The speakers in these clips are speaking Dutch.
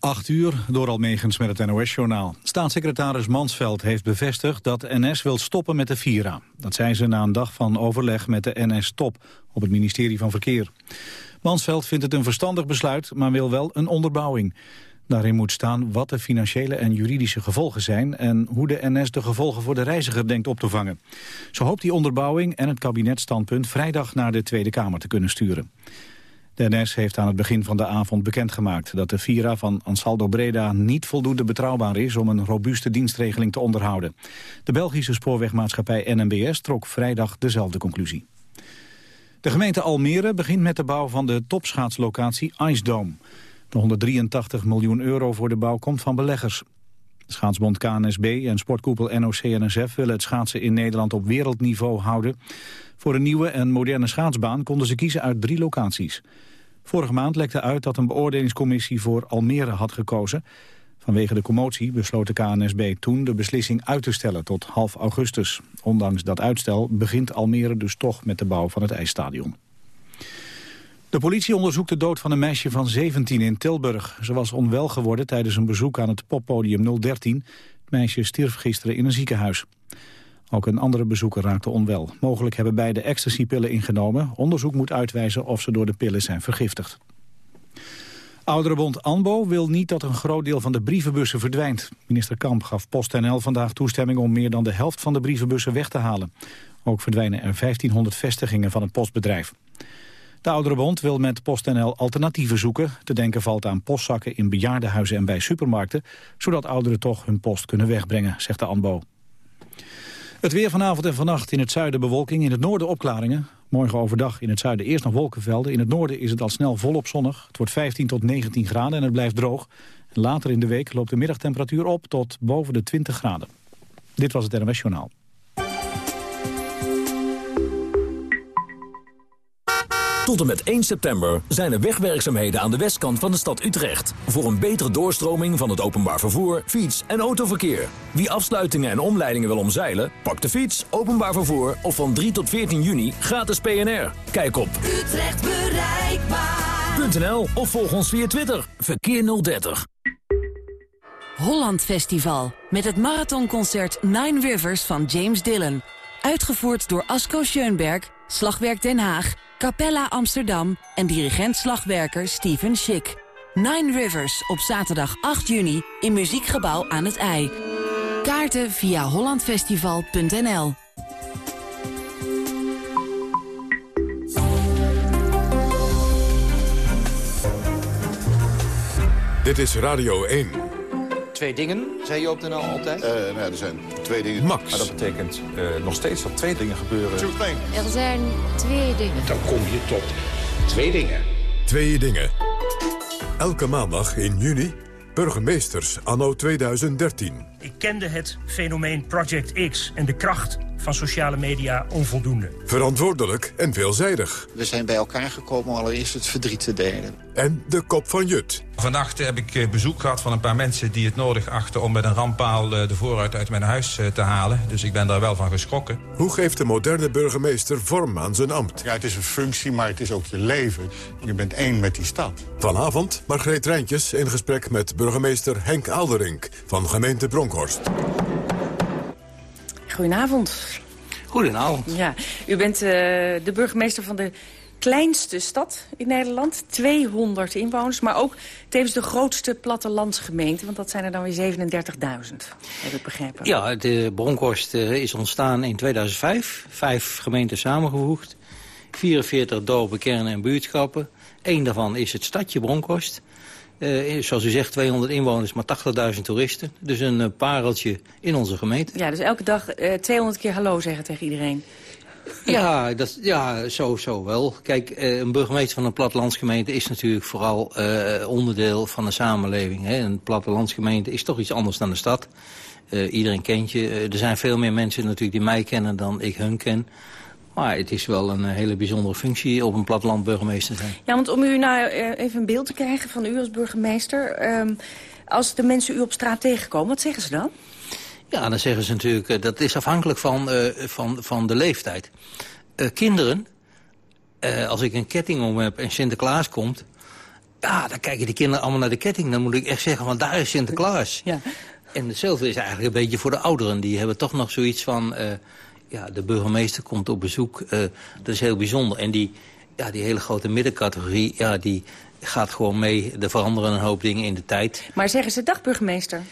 8 uur, door Almegens met het NOS-journaal. Staatssecretaris Mansveld heeft bevestigd dat NS wil stoppen met de Vira. Dat zei ze na een dag van overleg met de NS-top op het ministerie van Verkeer. Mansveld vindt het een verstandig besluit, maar wil wel een onderbouwing. Daarin moet staan wat de financiële en juridische gevolgen zijn... en hoe de NS de gevolgen voor de reiziger denkt op te vangen. Zo hoopt die onderbouwing en het kabinetstandpunt... vrijdag naar de Tweede Kamer te kunnen sturen. De NS heeft aan het begin van de avond bekendgemaakt dat de Vira van Ansaldo Breda niet voldoende betrouwbaar is om een robuuste dienstregeling te onderhouden. De Belgische spoorwegmaatschappij NMBS trok vrijdag dezelfde conclusie. De gemeente Almere begint met de bouw van de topschaatslocatie Ice Dome. De 183 miljoen euro voor de bouw komt van beleggers. Schaatsbond KNSB en sportkoepel NOC-NSF willen het schaatsen in Nederland op wereldniveau houden. Voor een nieuwe en moderne schaatsbaan konden ze kiezen uit drie locaties. Vorige maand lekte uit dat een beoordelingscommissie voor Almere had gekozen. Vanwege de commotie besloot de KNSB toen de beslissing uit te stellen tot half augustus. Ondanks dat uitstel begint Almere dus toch met de bouw van het ijsstadion. De politie onderzoekt de dood van een meisje van 17 in Tilburg. Ze was onwel geworden tijdens een bezoek aan het poppodium 013. Het meisje stierf gisteren in een ziekenhuis. Ook een andere bezoeker raakte onwel. Mogelijk hebben beide ecstasypillen ingenomen. Onderzoek moet uitwijzen of ze door de pillen zijn vergiftigd. Ouderenbond ANBO wil niet dat een groot deel van de brievenbussen verdwijnt. Minister Kamp gaf PostNL vandaag toestemming om meer dan de helft van de brievenbussen weg te halen. Ook verdwijnen er 1500 vestigingen van het postbedrijf. De Ouderenbond wil met PostNL alternatieven zoeken. Te denken valt aan postzakken in bejaardenhuizen en bij supermarkten... zodat ouderen toch hun post kunnen wegbrengen, zegt de ANBO. Het weer vanavond en vannacht in het zuiden bewolking, in het noorden opklaringen. Morgen overdag in het zuiden eerst nog wolkenvelden. In het noorden is het al snel volop zonnig. Het wordt 15 tot 19 graden en het blijft droog. later in de week loopt de middagtemperatuur op tot boven de 20 graden. Dit was het NMS Journaal. Tot en met 1 september zijn er wegwerkzaamheden aan de westkant van de stad Utrecht. Voor een betere doorstroming van het openbaar vervoer, fiets- en autoverkeer. Wie afsluitingen en omleidingen wil omzeilen, pak de fiets, openbaar vervoer of van 3 tot 14 juni gratis PNR. Kijk op Utrecht bereikbaar.nl of volg ons via Twitter. Verkeer 030. Holland Festival met het marathonconcert Nine Rivers van James Dillon. Uitgevoerd door Asko Schoenberg, Slagwerk Den Haag Capella Amsterdam en dirigent-slagwerker Steven Schick. Nine Rivers op zaterdag 8 juni in Muziekgebouw aan het IJ. Kaarten via hollandfestival.nl Dit is Radio 1 twee dingen, zei je op de NL altijd? Uh, nou, er zijn twee dingen. Max. Maar dat betekent uh, nog steeds dat twee dingen gebeuren. Er zijn twee dingen. Dan kom je tot twee dingen. Twee dingen. Elke maandag in juni, burgemeesters anno 2013. Ik kende het fenomeen Project X en de kracht van sociale media onvoldoende. Verantwoordelijk en veelzijdig. We zijn bij elkaar gekomen om allereerst het verdriet te delen. En de kop van Jut. Vannacht heb ik eh, bezoek gehad van een paar mensen die het nodig achten... om met een rampaal eh, de vooruit uit mijn huis eh, te halen. Dus ik ben daar wel van geschrokken. Hoe geeft de moderne burgemeester vorm aan zijn ambt? Ja, het is een functie, maar het is ook je leven. Je bent één met die stad. Vanavond Margreet Rijntjes in gesprek met burgemeester Henk Alderink... van gemeente Bronkhorst. Goedenavond. Goedenavond. Ja, u bent uh, de burgemeester van de kleinste stad in Nederland. 200 inwoners, maar ook tevens de grootste plattelandsgemeente. Want dat zijn er dan weer 37.000, heb ik begrepen. Ja, de Bronkhorst uh, is ontstaan in 2005. Vijf gemeenten samengevoegd. 44 dorpen, kernen en buurtschappen. Eén daarvan is het stadje Bronkhorst. Uh, zoals u zegt, 200 inwoners, maar 80.000 toeristen. Dus een uh, pareltje in onze gemeente. Ja, dus elke dag uh, 200 keer hallo zeggen tegen iedereen. Ja, dat, ja zo, zo wel. Kijk, een burgemeester van een plattelandsgemeente is natuurlijk vooral onderdeel van de samenleving. Hè. Een plattelandsgemeente is toch iets anders dan de stad. iedereen kent je. er zijn veel meer mensen natuurlijk die mij kennen dan ik hun ken. Maar het is wel een hele bijzondere functie op een platteland burgemeester zijn. Ja, want om u nou even een beeld te krijgen van u als burgemeester... Um, als de mensen u op straat tegenkomen, wat zeggen ze dan? Ja, dan zeggen ze natuurlijk, dat is afhankelijk van, uh, van, van de leeftijd. Uh, kinderen, uh, als ik een ketting om heb en Sinterklaas komt... Ja, dan kijken de kinderen allemaal naar de ketting. Dan moet ik echt zeggen, want daar is Sinterklaas. Ja. En hetzelfde is eigenlijk een beetje voor de ouderen. Die hebben toch nog zoiets van... Ja, de burgemeester komt op bezoek. Uh, dat is heel bijzonder. En die, ja, die hele grote middencategorie... Ja, die gaat gewoon mee. Er veranderen een hoop dingen in de tijd. Maar zeggen ze dag, burgemeester?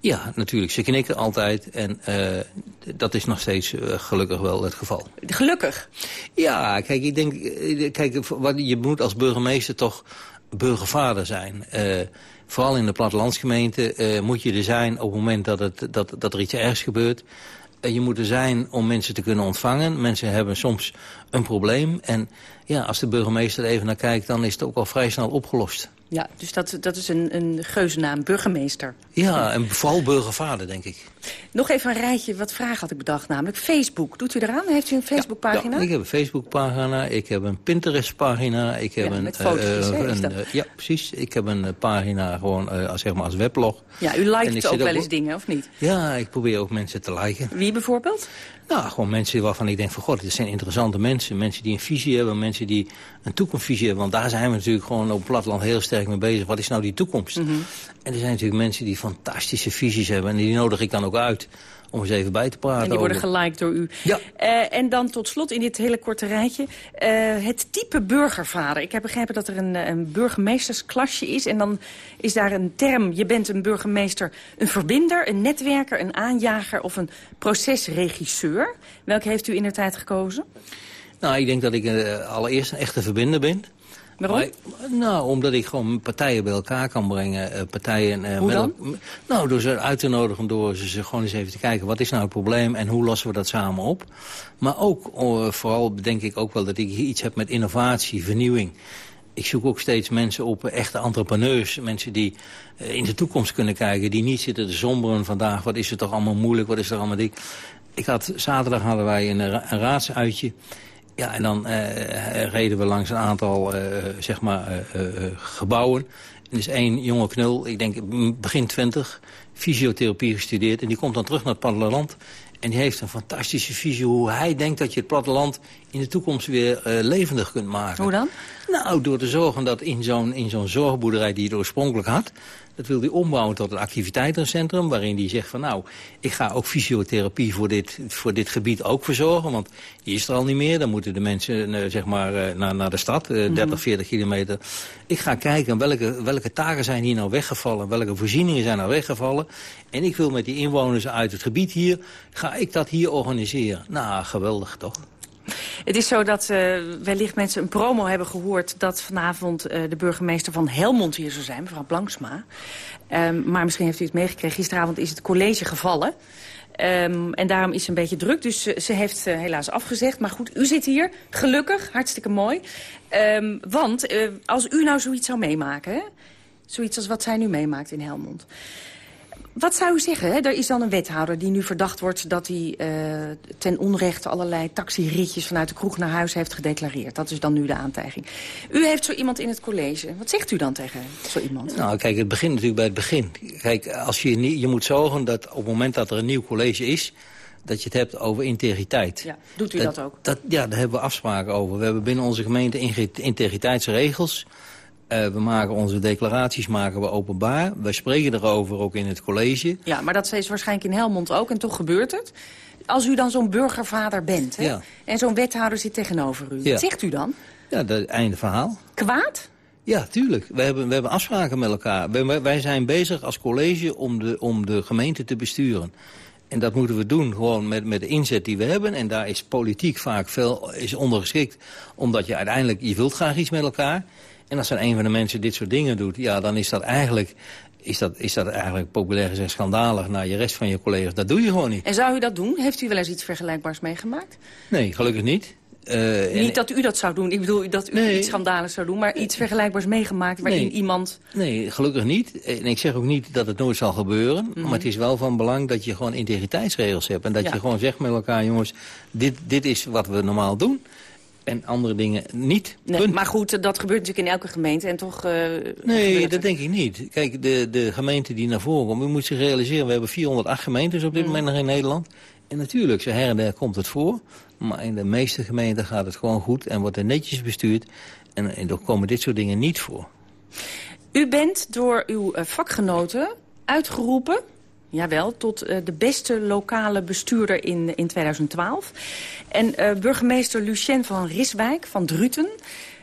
Ja, natuurlijk. Ze knikken altijd. En uh, dat is nog steeds uh, gelukkig wel het geval. Gelukkig? Ja, kijk, ik denk... Kijk, wat, je moet als burgemeester toch burgervader zijn. Uh, vooral in de plattelandsgemeente moet je er zijn op het moment dat, het, dat, dat er iets ergs gebeurt. Uh, je moet er zijn om mensen te kunnen ontvangen. Mensen hebben soms een probleem. En ja, als de burgemeester er even naar kijkt, dan is het ook al vrij snel opgelost. Ja, dus dat, dat is een, een geuzennaam, burgemeester. Ja, en vooral burgervader, denk ik. Nog even een rijtje, wat vragen had ik bedacht, namelijk Facebook. Doet u eraan? Heeft u een Facebookpagina? Ja, ik heb een Facebookpagina, ik heb een Pinterest-pagina. Ik heb ja, een, met foto's, uh, een, uh, Ja, precies. Ik heb een pagina gewoon zeg maar als weblog. Ja, u liked ook wel eens dingen, of niet? Ja, ik probeer ook mensen te liken. Wie bijvoorbeeld? Nou, gewoon mensen waarvan ik denk van god, dit zijn interessante mensen. Mensen die een visie hebben, mensen die een toekomstvisie hebben. Want daar zijn we natuurlijk gewoon op het platteland heel sterk mee bezig. Wat is nou die toekomst? Mhm. Mm -hmm. En er zijn natuurlijk mensen die fantastische visies hebben. En die nodig ik dan ook uit om eens even bij te praten. En die worden over. geliked door u. Ja. Uh, en dan tot slot in dit hele korte rijtje. Uh, het type burgervader. Ik heb begrepen dat er een, een burgemeestersklasje is. En dan is daar een term. Je bent een burgemeester, een verbinder, een netwerker, een aanjager of een procesregisseur. Welke heeft u in de tijd gekozen? Nou, ik denk dat ik uh, allereerst een echte verbinder ben. Waarom? Maar, nou, omdat ik gewoon partijen bij elkaar kan brengen. Uh, partijen, uh, hoe dan? Met, nou, door ze uit te nodigen, door ze gewoon eens even te kijken... wat is nou het probleem en hoe lossen we dat samen op. Maar ook, uh, vooral denk ik ook wel dat ik iets heb met innovatie, vernieuwing. Ik zoek ook steeds mensen op, echte entrepreneurs. Mensen die uh, in de toekomst kunnen kijken. Die niet zitten te somberen vandaag. Wat is er toch allemaal moeilijk, wat is er allemaal dik. Ik had, zaterdag hadden wij een, een raadsuitje... Ja, en dan uh, reden we langs een aantal uh, zeg maar, uh, gebouwen. En er is één jonge knul, ik denk begin twintig, fysiotherapie gestudeerd. En die komt dan terug naar het platteland. En die heeft een fantastische visie hoe hij denkt dat je het platteland in de toekomst weer levendig kunt maken. Hoe dan? Nou, door te zorgen dat in zo'n zo'n zorgboerderij die hij oorspronkelijk had... dat wil hij ombouwen tot een activiteitencentrum... waarin hij zegt van nou, ik ga ook fysiotherapie voor dit, voor dit gebied ook verzorgen... want die is er al niet meer. Dan moeten de mensen uh, zeg maar, uh, naar, naar de stad, uh, 30, mm -hmm. 40 kilometer. Ik ga kijken welke, welke taken zijn hier nou weggevallen... welke voorzieningen zijn nou weggevallen... en ik wil met die inwoners uit het gebied hier... ga ik dat hier organiseren. Nou, geweldig toch? Het is zo dat uh, wellicht mensen een promo hebben gehoord... dat vanavond uh, de burgemeester van Helmond hier zou zijn, mevrouw Blanksma. Um, maar misschien heeft u het meegekregen. Gisteravond is het college gevallen. Um, en daarom is ze een beetje druk, dus uh, ze heeft helaas afgezegd. Maar goed, u zit hier, gelukkig, hartstikke mooi. Um, want als u nou zoiets zou meemaken... Hè? zoiets als wat zij nu meemaakt in Helmond... Wat zou u zeggen? Hè? Er is dan een wethouder die nu verdacht wordt... dat hij uh, ten onrechte allerlei taxiritjes vanuit de kroeg naar huis heeft gedeclareerd. Dat is dan nu de aantijging. U heeft zo iemand in het college. Wat zegt u dan tegen zo iemand? Nou, kijk, het begint natuurlijk bij het begin. Kijk, als je, je moet zorgen dat op het moment dat er een nieuw college is dat je het hebt over integriteit. Ja, doet u dat, dat ook? Dat, ja, daar hebben we afspraken over. We hebben binnen onze gemeente integriteitsregels... Uh, we maken onze declaraties maken we openbaar. We spreken erover ook in het college. Ja, maar dat is waarschijnlijk in Helmond ook en toch gebeurt het. Als u dan zo'n burgervader bent hè? Ja. en zo'n wethouder zit tegenover u, ja. wat zegt u dan? Ja, dat einde verhaal. Kwaad? Ja, tuurlijk. We hebben, we hebben afspraken met elkaar. Wij, wij zijn bezig als college om de, om de gemeente te besturen. En dat moeten we doen gewoon met, met de inzet die we hebben. En daar is politiek vaak veel is ondergeschikt. Omdat je uiteindelijk, je wilt graag iets met elkaar... En als er een van de mensen dit soort dingen doet, ja, dan is dat eigenlijk, is dat, is dat eigenlijk populair gezegd schandalig naar je rest van je collega's. Dat doe je gewoon niet. En zou u dat doen? Heeft u wel eens iets vergelijkbaars meegemaakt? Nee, gelukkig niet. Uh, niet dat u dat zou doen. Ik bedoel dat u nee. iets schandaligs zou doen, maar iets vergelijkbaars meegemaakt waarin nee. iemand... Nee, gelukkig niet. En ik zeg ook niet dat het nooit zal gebeuren. Mm -hmm. Maar het is wel van belang dat je gewoon integriteitsregels hebt. En dat ja. je gewoon zegt met elkaar, jongens, dit, dit is wat we normaal doen en andere dingen niet. Nee, maar goed, dat gebeurt natuurlijk in elke gemeente en toch... Uh, nee, dat denk ik niet. Kijk, de, de gemeente die naar voren komt, u moet zich realiseren... we hebben 408 gemeentes op dit moment nog in Nederland. En natuurlijk, zo her en der komt het voor. Maar in de meeste gemeenten gaat het gewoon goed en wordt er netjes bestuurd. En, en er komen dit soort dingen niet voor. U bent door uw vakgenoten uitgeroepen Jawel, tot uh, de beste lokale bestuurder in, in 2012. En uh, burgemeester Lucien van Riswijk van Druten...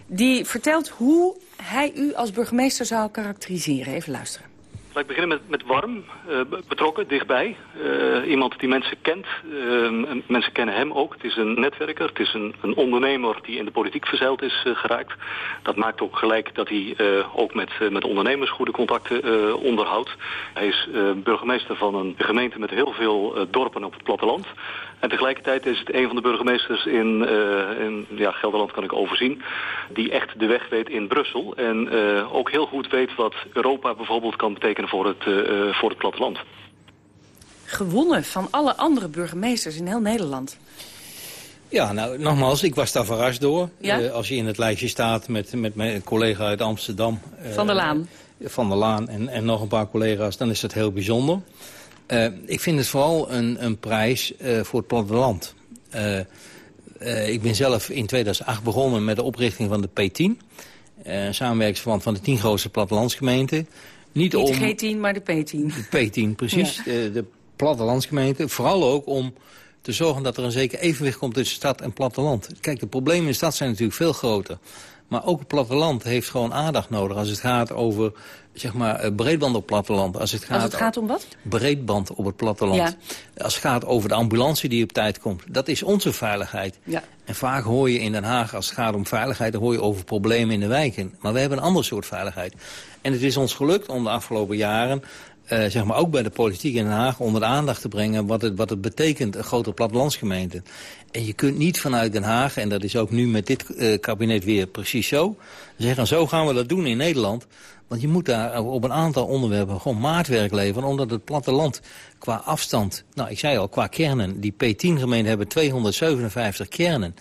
die vertelt hoe hij u als burgemeester zou karakteriseren. Even luisteren. Laat ik beginnen met, met warm, uh, betrokken, dichtbij. Uh, iemand die mensen kent. Uh, mensen kennen hem ook. Het is een netwerker, het is een, een ondernemer die in de politiek verzeild is geraakt. Dat maakt ook gelijk dat hij ook met, met ondernemers goede contacten onderhoudt. Hij is burgemeester van een gemeente met heel veel dorpen op het platteland. En tegelijkertijd is het een van de burgemeesters in, uh, in ja, Gelderland kan ik overzien... die echt de weg weet in Brussel. En uh, ook heel goed weet wat Europa bijvoorbeeld kan betekenen voor het, uh, voor het platteland. Gewonnen van alle andere burgemeesters in heel Nederland. Ja, nou, nogmaals, ik was daar verrast door. Ja? als je in het lijstje staat met, met mijn collega uit Amsterdam... van der Laan. Van der Laan en, en nog een paar collega's, dan is dat heel bijzonder. Uh, ik vind het vooral een, een prijs uh, voor het platteland. Uh, ik ben zelf in 2008 begonnen met de oprichting van de P10. Een samenwerkingsverband van de tien grootste plattelandsgemeenten. Niet, Niet om, de G10, maar de P10. De P10, precies. Ja. De, de plattelandsgemeenten. Vooral ook om te zorgen dat er een zeker evenwicht komt tussen stad en platteland. Kijk, de problemen in de stad zijn natuurlijk veel groter. Maar ook het platteland heeft gewoon aandacht nodig als het gaat over zeg maar, eh, breedband op het platteland. Als het gaat, als het gaat om wat? Breedband op het platteland. Ja. Als het gaat over de ambulance die op tijd komt. Dat is onze veiligheid. Ja. En vaak hoor je in Den Haag, als het gaat om veiligheid... dan hoor je over problemen in de wijken. Maar we hebben een ander soort veiligheid. En het is ons gelukt om de afgelopen jaren... Uh, zeg maar ook bij de politiek in Den Haag onder de aandacht te brengen... wat het, wat het betekent, een grote plattelandsgemeente. En je kunt niet vanuit Den Haag, en dat is ook nu met dit uh, kabinet weer precies zo... zeggen, zo gaan we dat doen in Nederland... Want je moet daar op een aantal onderwerpen gewoon maatwerk leveren... omdat het platteland qua afstand, nou ik zei al, qua kernen... die P10-gemeenten hebben 257 kernen.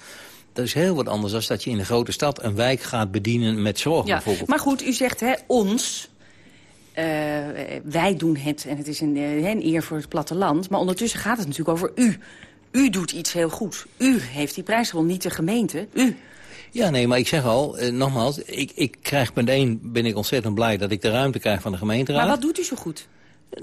Dat is heel wat anders dan dat je in een grote stad een wijk gaat bedienen met zorg ja, bijvoorbeeld. Maar goed, u zegt hè, ons... Uh, wij doen het en het is een, uh, een eer voor het platteland. Maar ondertussen gaat het natuurlijk over u. U doet iets heel goed. U heeft die prijs gewonnen, niet de gemeente. U. Ja, nee, maar ik zeg al, eh, nogmaals, ik, ik krijg meteen, ben ik ontzettend blij dat ik de ruimte krijg van de gemeenteraad. Maar wat doet u zo goed?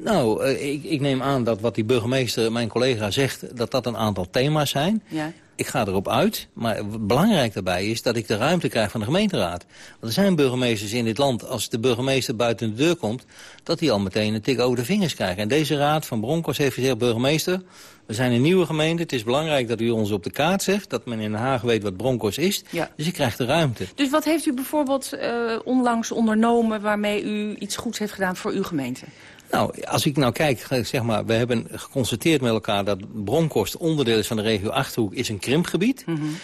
Nou, eh, ik, ik neem aan dat wat die burgemeester, mijn collega, zegt... dat dat een aantal thema's zijn. Ja. Ik ga erop uit, maar belangrijk daarbij is dat ik de ruimte krijg van de gemeenteraad. Want er zijn burgemeesters in dit land, als de burgemeester buiten de deur komt... dat hij al meteen een tik over de vingers krijgt. En deze raad van Broncos heeft gezegd, burgemeester... We zijn een nieuwe gemeente. Het is belangrijk dat u ons op de kaart zegt. Dat men in Den Haag weet wat Broncos is. Ja. Dus ik krijg de ruimte. Dus wat heeft u bijvoorbeeld uh, onlangs ondernomen... waarmee u iets goeds heeft gedaan voor uw gemeente? Nou, als ik nou kijk, zeg maar, we hebben geconstateerd met elkaar... dat Bronkhorst onderdeel is van de regio Achterhoek, is een krimpgebied. Mm -hmm.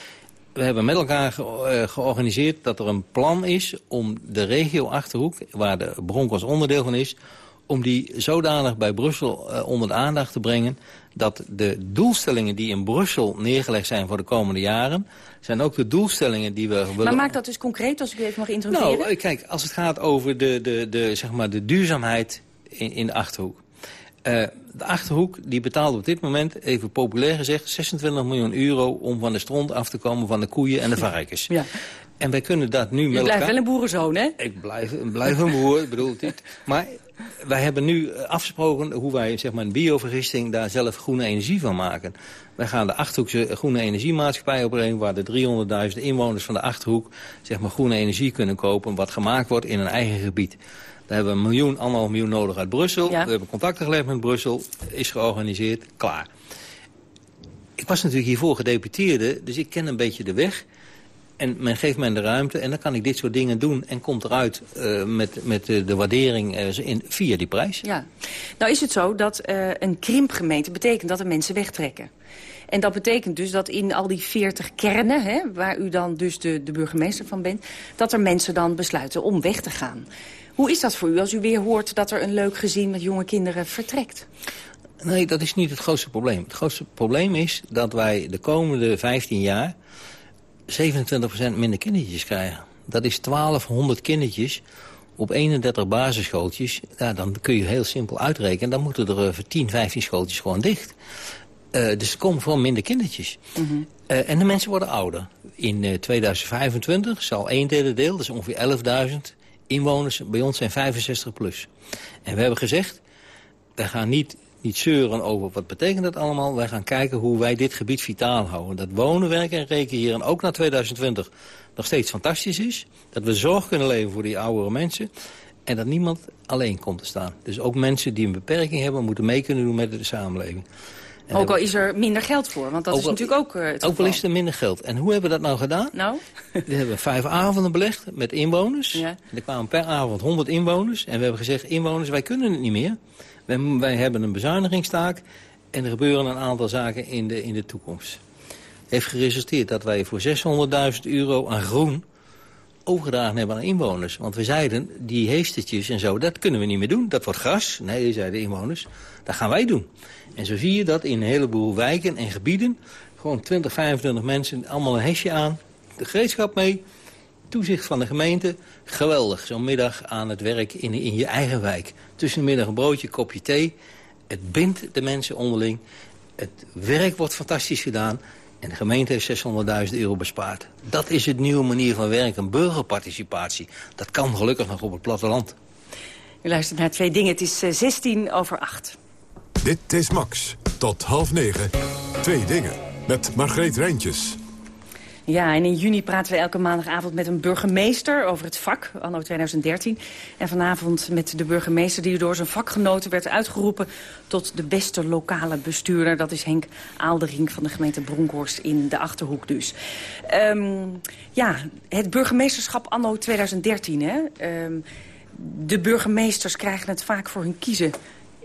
We hebben met elkaar ge uh, georganiseerd dat er een plan is om de regio Achterhoek... waar de Bronkhorst onderdeel van is om die zodanig bij Brussel uh, onder de aandacht te brengen... dat de doelstellingen die in Brussel neergelegd zijn voor de komende jaren... zijn ook de doelstellingen die we willen... Maar maak dat dus concreet, als ik even mag introduceren. Nou, kijk, als het gaat over de, de, de, zeg maar de duurzaamheid in, in de Achterhoek. Uh, de Achterhoek die betaalt op dit moment, even populair gezegd... 26 miljoen euro om van de stront af te komen van de koeien en de varkens. Ja. En wij kunnen dat nu Je met blijft wel een boerenzoon, hè? Ik blijf, blijf een boer, bedoel dit. Maar wij hebben nu afgesproken hoe wij zeg maar, een biovergisting daar zelf groene energie van maken. Wij gaan de Achterhoekse groene energiemaatschappij opbrengen... waar de 300.000 inwoners van de Achterhoek zeg maar, groene energie kunnen kopen... wat gemaakt wordt in een eigen gebied. Daar hebben we een miljoen, anderhalf miljoen nodig uit Brussel. We hebben contacten gelegd met Brussel, is georganiseerd, klaar. Ik was natuurlijk hiervoor gedeputeerde, dus ik ken een beetje de weg... En men geeft mij de ruimte en dan kan ik dit soort dingen doen... en komt eruit uh, met, met de, de waardering uh, in, via die prijs. Ja. Nou is het zo dat uh, een krimpgemeente betekent dat er mensen wegtrekken. En dat betekent dus dat in al die 40 kernen, hè, waar u dan dus de, de burgemeester van bent... dat er mensen dan besluiten om weg te gaan. Hoe is dat voor u als u weer hoort dat er een leuk gezin met jonge kinderen vertrekt? Nee, dat is niet het grootste probleem. Het grootste probleem is dat wij de komende 15 jaar 27% minder kindertjes krijgen. Dat is 1200 kindertjes op 31 basisschooltjes. Ja, dan kun je heel simpel uitrekenen. Dan moeten er 10, eh, 15 schooltjes gewoon dicht. Uh, dus er komen gewoon minder kindertjes. Mm -hmm. uh, en de mensen worden ouder. In uh, 2025 zal een derde deel, dat is ongeveer 11.000 inwoners bij ons zijn 65 plus. En we hebben gezegd, wij gaan niet, niet zeuren over wat betekent dat allemaal. Wij gaan kijken hoe wij dit gebied vitaal houden. Dat wonen, werken en recreëren ook na 2020 nog steeds fantastisch is. Dat we zorg kunnen leveren voor die oudere mensen. En dat niemand alleen komt te staan. Dus ook mensen die een beperking hebben... moeten mee kunnen doen met de samenleving. ook al is er minder geld voor, want dat is natuurlijk ook uh, Ook al is er minder geld. En hoe hebben we dat nou gedaan? Nou? we hebben vijf avonden belegd met inwoners. Ja. er kwamen per avond 100 inwoners. En we hebben gezegd, inwoners, wij kunnen het niet meer. Wij, wij hebben een bezuinigingstaak. En er gebeuren een aantal zaken in de, in de toekomst. Heeft geresulteerd dat wij voor 600.000 euro aan groen overgedragen hebben aan inwoners. Want we zeiden, die heestertjes en zo, dat kunnen we niet meer doen. Dat wordt gras. Nee, zeiden de inwoners, dat gaan wij doen. En zo zie je dat in een heleboel wijken en gebieden... gewoon 20, 25 mensen, allemaal een hesje aan, de gereedschap mee... toezicht van de gemeente, geweldig. Zo'n middag aan het werk in, in je eigen wijk. Tussen de middag een broodje, kopje thee. Het bindt de mensen onderling. Het werk wordt fantastisch gedaan. En de gemeente heeft 600.000 euro bespaard. Dat is het nieuwe manier van werken, burgerparticipatie. Dat kan gelukkig nog op het platteland. U luistert naar twee dingen. Het is 16 eh, over 8. Dit is Max. Tot half negen. Twee dingen. Met Margreet Rijntjes. Ja, en in juni praten we elke maandagavond met een burgemeester over het vak, anno 2013. En vanavond met de burgemeester die door zijn vakgenoten werd uitgeroepen tot de beste lokale bestuurder. Dat is Henk Aalderink van de gemeente Bronkhorst in de Achterhoek dus. Um, ja, het burgemeesterschap anno 2013, hè. Um, de burgemeesters krijgen het vaak voor hun kiezen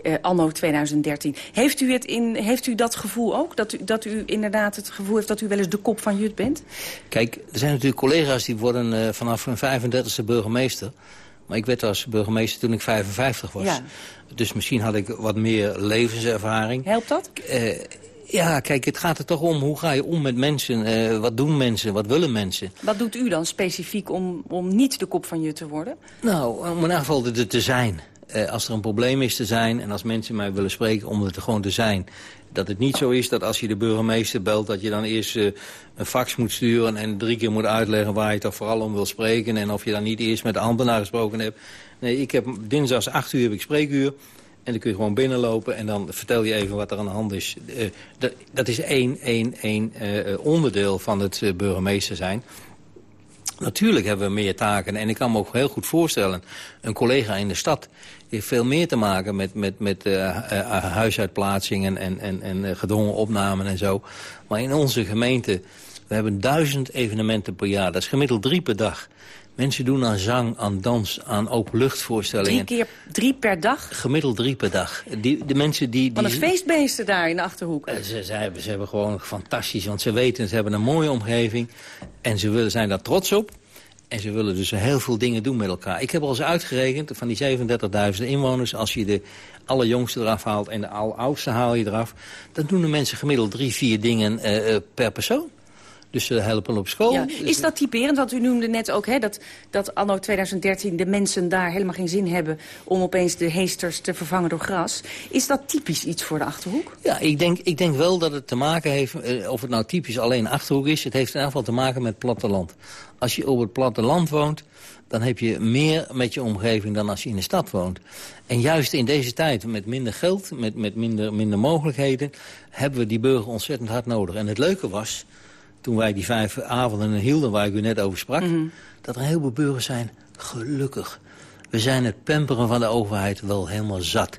uh, anno 2013. Heeft u, het in, heeft u dat gevoel ook? Dat u, dat u inderdaad het gevoel heeft dat u wel eens de kop van Jut bent? Kijk, er zijn natuurlijk collega's die worden uh, vanaf hun 35e burgemeester. Maar ik werd als burgemeester toen ik 55 was. Ja. Dus misschien had ik wat meer levenservaring. Helpt dat? Uh, ja, kijk, het gaat er toch om hoe ga je om met mensen. Uh, wat doen mensen, wat willen mensen. Wat doet u dan specifiek om, om niet de kop van Jut te worden? Nou, om in ieder geval er te zijn. Eh, als er een probleem is te zijn en als mensen mij willen spreken om er gewoon te zijn. Dat het niet zo is dat als je de burgemeester belt... dat je dan eerst uh, een fax moet sturen en drie keer moet uitleggen... waar je toch vooral om wil spreken... en of je dan niet eerst met de ambtenaar gesproken hebt. Nee, ik heb dinsdags acht uur heb ik spreekuur... En dan kun je gewoon binnenlopen en dan vertel je even wat er aan de hand is. Uh, dat, dat, is één, één, één onderdeel van het burgemeester zijn. Natuurlijk hebben we meer taken. En ik kan me ook heel goed voorstellen... een collega in de stad heeft veel meer te maken met, met, met uh, uh, huisuitplaatsingen en, en, en gedwongen opnamen en zo. Maar in onze gemeente, we hebben duizend evenementen per jaar. Dat is gemiddeld drie per dag. Mensen doen aan zang, aan dans, aan openluchtvoorstellingen. Drie keer drie per dag? Gemiddeld drie per dag. Die, de mensen die, die... Van een feestbeesten daar in de Achterhoek. Ze, ze, hebben, ze hebben gewoon fantastisch, want ze weten, ze hebben een mooie omgeving. En ze willen, zijn daar trots op. En ze willen dus heel veel dingen doen met elkaar. Ik heb al eens uitgerekend, van die 37.000 inwoners... als je de allerjongste eraf haalt en de oudste haal je eraf... dan doen de mensen gemiddeld drie, vier dingen uh, per persoon. Dus ze helpen op school. Ja. Is dat typerend? Want u noemde net ook hè, dat, dat anno 2013 de mensen daar helemaal geen zin hebben... om opeens de heesters te vervangen door gras. Is dat typisch iets voor de Achterhoek? Ja, ik denk, ik denk wel dat het te maken heeft... Eh, of het nou typisch alleen Achterhoek is... het heeft in ieder geval te maken met platteland. Als je op het platteland woont dan heb je meer met je omgeving dan als je in de stad woont. En juist in deze tijd, met minder geld, met, met minder, minder mogelijkheden... hebben we die burger ontzettend hard nodig. En het leuke was, toen wij die vijf avonden hielden waar ik u net over sprak... Mhm. dat er een heleboel burgers zijn, gelukkig. We zijn het pamperen van de overheid wel helemaal zat.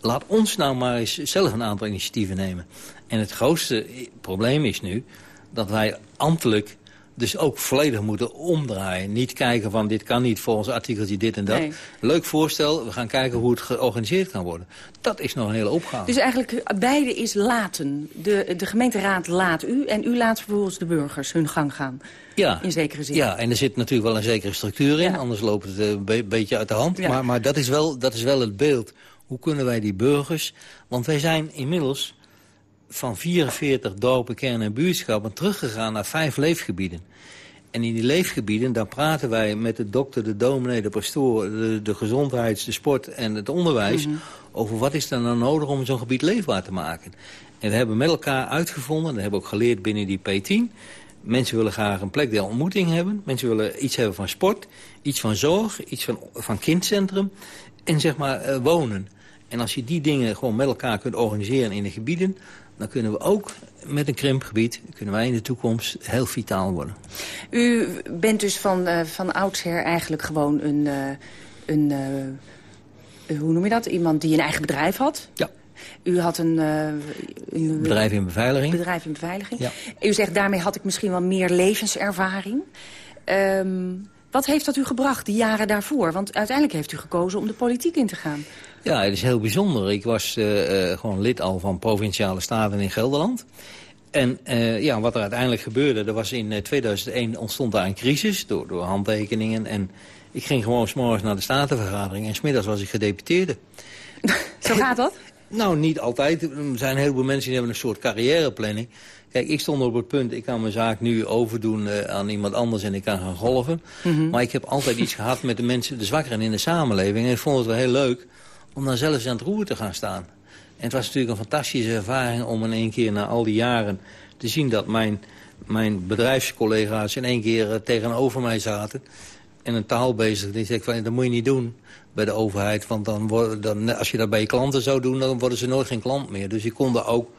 Laat ons nou maar eens zelf een aantal initiatieven nemen. En het grootste probleem is nu dat wij ambtelijk dus ook volledig moeten omdraaien. Niet kijken van dit kan niet volgens artikeltje dit en dat. Leuk voorstel, we gaan kijken hoe het georganiseerd kan worden. Dat is nog een hele opgave. Dus eigenlijk eh, beide is laten. De, de gemeenteraad laat u en u laat vervolgens de burgers hun gang gaan. Ja, in zekere zin. Ja, en er zit natuurlijk wel een zekere structuur in. Anders loopt het eh, een beetje uit de hand. Maar, maar dat, is wel, dat is wel het beeld. Hoe kunnen wij die burgers... Want wij zijn inmiddels van 44 dorpen, kernen en buurtschappen teruggegaan naar vijf leefgebieden. En in die leefgebieden, daar praten wij met de dokter, de dominee, de pastoor... de, de gezondheids, de sport en het onderwijs... Mhm. over wat is er nou nodig om zo'n gebied leefbaar te maken. En we hebben met elkaar uitgevonden, dat hebben we ook geleerd binnen die P10... Mensen willen graag een plek der ontmoeting hebben. Mensen willen iets hebben van sport, iets van zorg, iets van, van kindcentrum. En zeg maar uh, wonen. En als je die dingen gewoon met elkaar kunt organiseren in de gebieden... dan kunnen we ook met een krimpgebied, kunnen wij in de toekomst heel vitaal worden. U bent dus van, uh, van oudsher eigenlijk gewoon een... Uh, een hoe noem je dat? Iemand die een eigen bedrijf had? Ja. U had een... Een bedrijf in beveiliging. Bedrijf in beveiliging. Ja. U zegt, daarmee had ik misschien wel meer levenservaring. Um, wat heeft dat u gebracht, die jaren daarvoor? Want uiteindelijk heeft u gekozen om de politiek in te gaan. Ja, het is heel bijzonder. Ik was uh, uh, gewoon lid al van Provinciale Staten in Gelderland. En uh, ja, wat er uiteindelijk gebeurde, er was in 2001 ontstond daar een crisis door, door handtekeningen. En ik ging gewoon s'morgens naar de Statenvergadering en smiddags was ik gedeputeerde. Zo gaat dat? Nou, niet altijd. Er zijn een heleboel mensen die hebben een soort carrièreplanning. Kijk, ik stond op het punt, ik kan mijn zaak nu overdoen uh, aan iemand anders en ik kan gaan golven. Mm -hmm. Maar ik heb altijd iets gehad met de mensen, de zwakkeren in de samenleving. En ik vond het wel heel leuk om dan zelfs aan het roer te gaan staan. En het was natuurlijk een fantastische ervaring om in één keer na al die jaren te zien dat mijn, mijn bedrijfscollega's in één keer uh, tegenover mij zaten. En een taal bezig. Die zei van, dat moet je niet doen bij de overheid. Want dan worden, dan, als je dat bij je klanten zou doen, dan worden ze nooit geen klant meer. Dus ik kon daar ook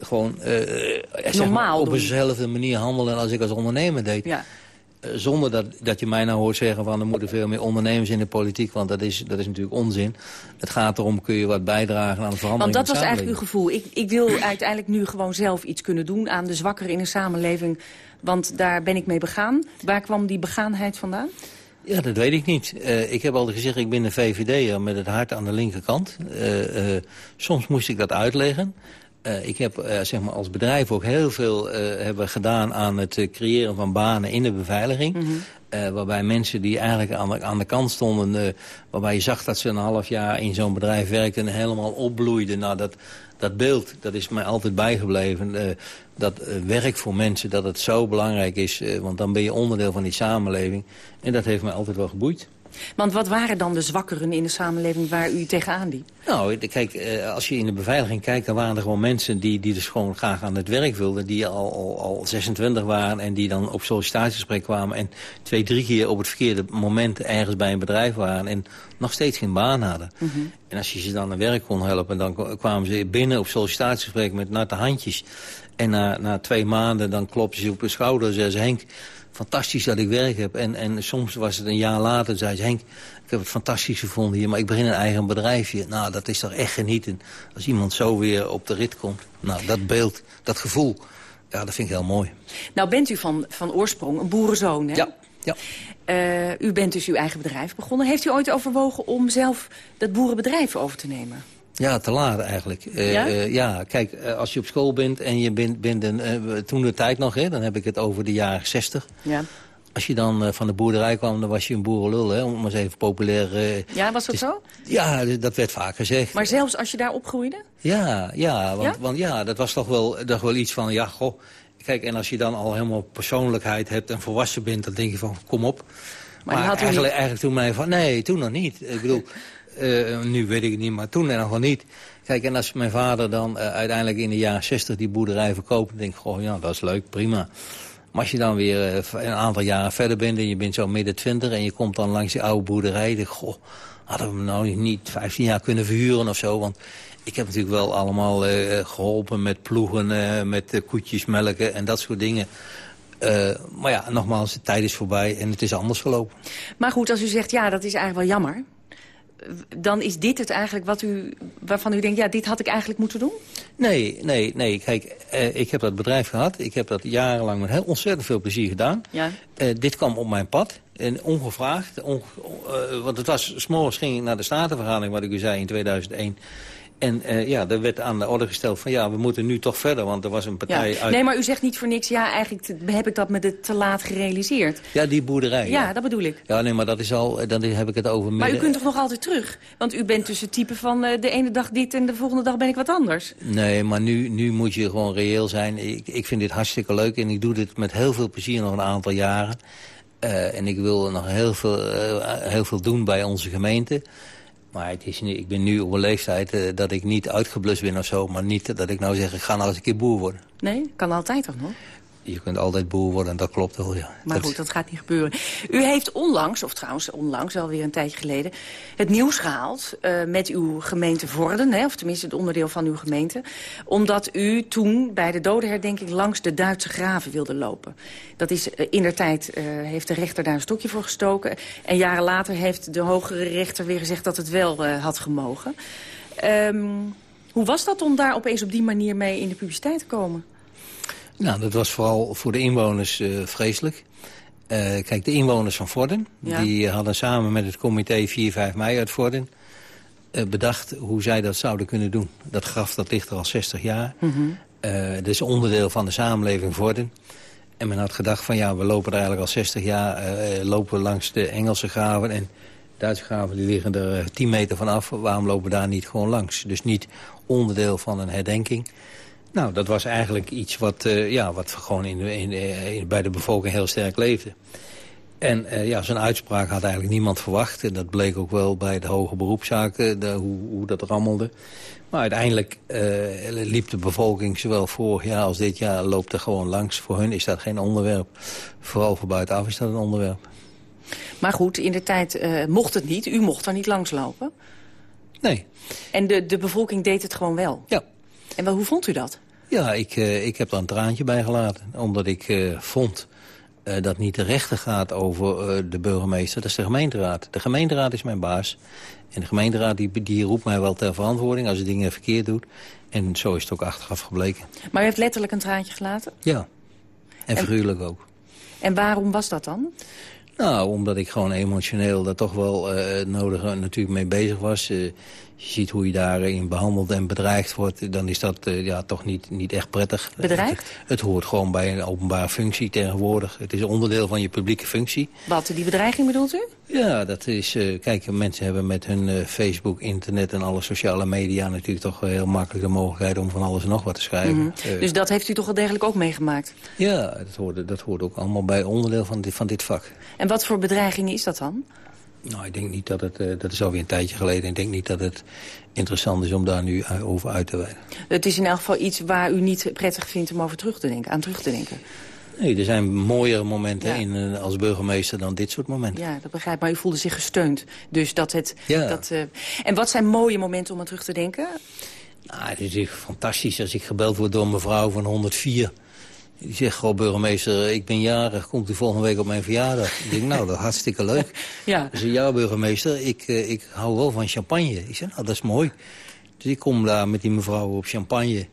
gewoon uh, Normaal op dezelfde manier handelen als ik als ondernemer deed. Ja. Uh, zonder dat, dat je mij nou hoort zeggen van er moeten veel meer ondernemers in de politiek. Want dat is, dat is natuurlijk onzin. Het gaat erom, kun je wat bijdragen aan de verandering Want dat was eigenlijk uw gevoel. Ik, ik wil uiteindelijk nu gewoon zelf iets kunnen doen aan de zwakkeren in de samenleving. Want daar ben ik mee begaan. Waar kwam die begaanheid vandaan? Ja, dat weet ik niet. Uh, ik heb altijd gezegd, ik ben een VVD'er met het hart aan de linkerkant. Uh, uh, soms moest ik dat uitleggen. Ik heb zeg maar als bedrijf ook heel veel hebben gedaan aan het creëren van banen in de beveiliging. Mm -hmm. waarbij mensen die eigenlijk aan de, aan de kant stonden... waarbij je zag dat ze een half jaar in zo'n bedrijf werkten... helemaal opbloeiden. Nou, dat, dat beeld dat is mij altijd bijgebleven. Uh, dat werk voor mensen, dat het zo belangrijk is. Want dan ben je onderdeel van die samenleving. En dat heeft mij altijd wel geboeid. Want wat waren dan de zwakkeren in de samenleving waar u tegenaan liep? Nou, kijk, als je in de beveiliging kijkt... dan waren er gewoon mensen die, die dus gewoon graag aan het werk wilden... die al, al, al 26 waren en die dan op sollicitatiegesprek kwamen... en twee, drie keer op het verkeerde moment ergens bij een bedrijf waren... en nog steeds geen baan hadden. Mm -hmm. En als je ze dan naar werk kon helpen... dan kwamen ze binnen op sollicitatiegesprek met natte handjes... En na, na twee maanden dan klopte ze op de schouder en zei ze... Henk, fantastisch dat ik werk heb. En, en soms was het een jaar later, zei ze... Henk, ik heb het fantastisch gevonden hier, maar ik begin een eigen bedrijfje. Nou, dat is toch echt genieten. Als iemand zo weer op de rit komt. Nou, dat beeld, dat gevoel, ja, dat vind ik heel mooi. Nou bent u van, van oorsprong een boerenzoon, hè? Ja. ja. Uh, u bent dus uw eigen bedrijf begonnen. Heeft u ooit overwogen om zelf dat boerenbedrijf over te nemen? Ja, te laat eigenlijk. Uh, ja? Uh, ja? kijk, als je op school bent en je bent, bent een, toen de tijd nog, hè, dan heb ik het over de jaren 60. Ja. Als je dan van de boerderij kwam, dan was je een boerenlul, hè, om maar eens even populair... ja, was dat zo? Ja, dat werd vaak gezegd. Maar zelfs als je daar opgroeide? Ja, ja, want ja? Want, ja dat was toch wel, toch wel iets van, ja, goh... Kijk, en als je dan al helemaal persoonlijkheid hebt en volwassen bent, dan denk je van, kom op. Maar, maar eigenlijk, niet... eigenlijk toen mij van, nee, toen nog niet. Ik bedoel... Uh, nu weet ik het niet, maar toen nog wel niet. Kijk, en als mijn vader dan uh, uiteindelijk in de jaren 60 die boerderij verkoopt... dan denk ik, goh, ja, dat is leuk, prima. Maar als je dan weer uh, een aantal jaren verder bent... en je bent zo midden twintig en je komt dan langs die oude boerderij... dan denk ik, goh, hadden we nou niet 15 jaar kunnen verhuren of zo? Want ik heb natuurlijk wel allemaal geholpen met ploegen, met koetjes melken en dat soort dingen... Uh, maar ja, nogmaals, de tijd is voorbij en het is anders gelopen. Maar goed, als u zegt, ja, dat is eigenlijk wel jammer dan is dit het eigenlijk wat u, waarvan u denkt... ja, dit had ik eigenlijk moeten doen? Nee, nee, nee. Kijk, eh, ik heb dat bedrijf gehad. Ik heb dat jarenlang met heel ontzettend veel plezier gedaan. Ja. Eh, dit kwam op mijn pad. En ongevraagd. Onge want het was, s'morgens ging ik naar de Statenvergadering, wat ik u zei, in 2001. En uh, ja, er werd aan de orde gesteld van ja, we moeten nu toch verder, want er was een partij ja. uit... Nee, maar u zegt niet voor niks, ja, eigenlijk heb ik dat met het te laat gerealiseerd. Ja, die boerderij. Ja, dat bedoel ik. Ja, nee, maar dat is al, dan heb ik het over... Maar u kunt toch nog altijd terug? Want u bent dus het type van uh, de ene dag dit en de volgende dag ben ik wat anders. Nee, maar nu, nu moet je gewoon reëel zijn. Ik, ik vind dit hartstikke leuk en ik doe dit met heel veel plezier nog een aantal jaren. Uh, en ik wil nog heel veel, heel veel doen bij onze gemeente. Maar het is, ik ben nu op een leeftijd uh, dat ik niet uitgeblust ben of zo. Maar niet dat ik nou zeg, ik ga nou eens een keer boer worden. Nee, kan altijd toch nog? Je kunt altijd boer worden en dat klopt wel, ja. Maar goed, dat gaat niet gebeuren. U heeft onlangs, of trouwens onlangs, alweer een tijdje geleden... het nieuws gehaald uh, met uw gemeente Vorden, hè, of tenminste het onderdeel van uw gemeente... omdat u toen bij de dodenherdenking langs de Duitse graven wilde lopen. Dat is uh, in der tijd, uh, heeft de rechter daar een stokje voor gestoken... en jaren later heeft de hogere rechter weer gezegd dat het wel had gemogen. Um, hoe was dat om daar opeens op die manier mee in de publiciteit te komen? Nou, dat was vooral voor de inwoners uh, vreselijk. Uh, kijk, de inwoners van Vorden, ja. die hadden samen met het comité 4-5 mei uit Vorden... Uh, bedacht hoe zij dat zouden kunnen doen. Dat graf dat ligt er al 60 jaar. Mm -hmm. dat is onderdeel van de samenleving Vorden. En men had gedacht van ja, we lopen er eigenlijk al 60 jaar... lopen langs de Engelse graven en Duitse graven die liggen er 10 meter vanaf. Waarom lopen we daar niet gewoon langs? Dus niet onderdeel van een herdenking. Nou, dat was eigenlijk iets wat, uh, ja, wat gewoon in, in, in, bij de bevolking heel sterk leefde. En uh, ja, zo'n uitspraak had eigenlijk niemand verwacht. En dat bleek ook wel bij de hoge beroepszaken, de, hoe, hoe dat rammelde. Maar uiteindelijk uh, liep de bevolking zowel vorig jaar als dit jaar loopt er gewoon langs. Voor hun is dat geen onderwerp. Vooral voor buitenaf is dat een onderwerp. Maar goed, in de tijd uh, mocht het niet. U mocht er niet langslopen. Nee. En de, de bevolking deed het gewoon wel? Ja. En wel, hoe vond u dat? Ja, ik, uh, ik heb er een traantje bij gelaten. Omdat ik uh, vond uh, dat niet de rechter gaat over de burgemeester. Dat is de gemeenteraad. De gemeenteraad is mijn baas. En de gemeenteraad die, die roept mij wel ter verantwoording als hij dingen verkeerd doet. En zo is het ook achteraf gebleken. Maar u heeft letterlijk een traantje gelaten? Ja. En, en figuurlijk ook. En waarom was dat dan? Nou, omdat ik gewoon emotioneel daar toch wel uh, nodig natuurlijk mee bezig was. Uh, je ziet hoe je daarin behandeld en bedreigd wordt... dan is dat uh, ja, toch niet, niet echt prettig. Bedreigd? Het, het, hoort gewoon bij een openbare functie tegenwoordig. Het is onderdeel van je publieke functie. Wat, die bedreiging bedoelt u? Ja, dat is... Uh, kijk, mensen hebben met hun uh, Facebook, internet en alle sociale media... natuurlijk toch heel makkelijk de mogelijkheid om van alles en nog wat te schrijven. Mm -hmm. dus dat heeft u toch wel degelijk ook meegemaakt? Ja, dat hoort, dat hoort ook allemaal bij onderdeel van dit, van dit vak. En wat voor bedreiging is dat dan? Nou, ik denk niet dat het, uh, dat is alweer een tijdje geleden. Ik denk niet dat het interessant is om daar nu over uit te wijden. Het is in elk geval iets waar u niet prettig vindt om over terug te denken, aan terug te denken. Nee, er zijn mooiere momenten ja. in, uh, als burgemeester dan dit soort momenten. Ja, dat begrijp ik. Maar u voelde zich gesteund. Dus dat het... Ja. Dat, uh... En wat zijn mooie momenten om aan terug te denken? Nou, het is fantastisch als ik gebeld word door een mevrouw van 104... Die zegt gewoon, burgemeester, ik ben jarig, komt u volgende week op mijn verjaardag? Ik denk, nou, dat is hartstikke leuk. ja. Ze ja, burgemeester, ik, uh, ik hou wel van champagne. Ik zeg, nou, dat is mooi. Dus ik kom daar met die mevrouw op champagne,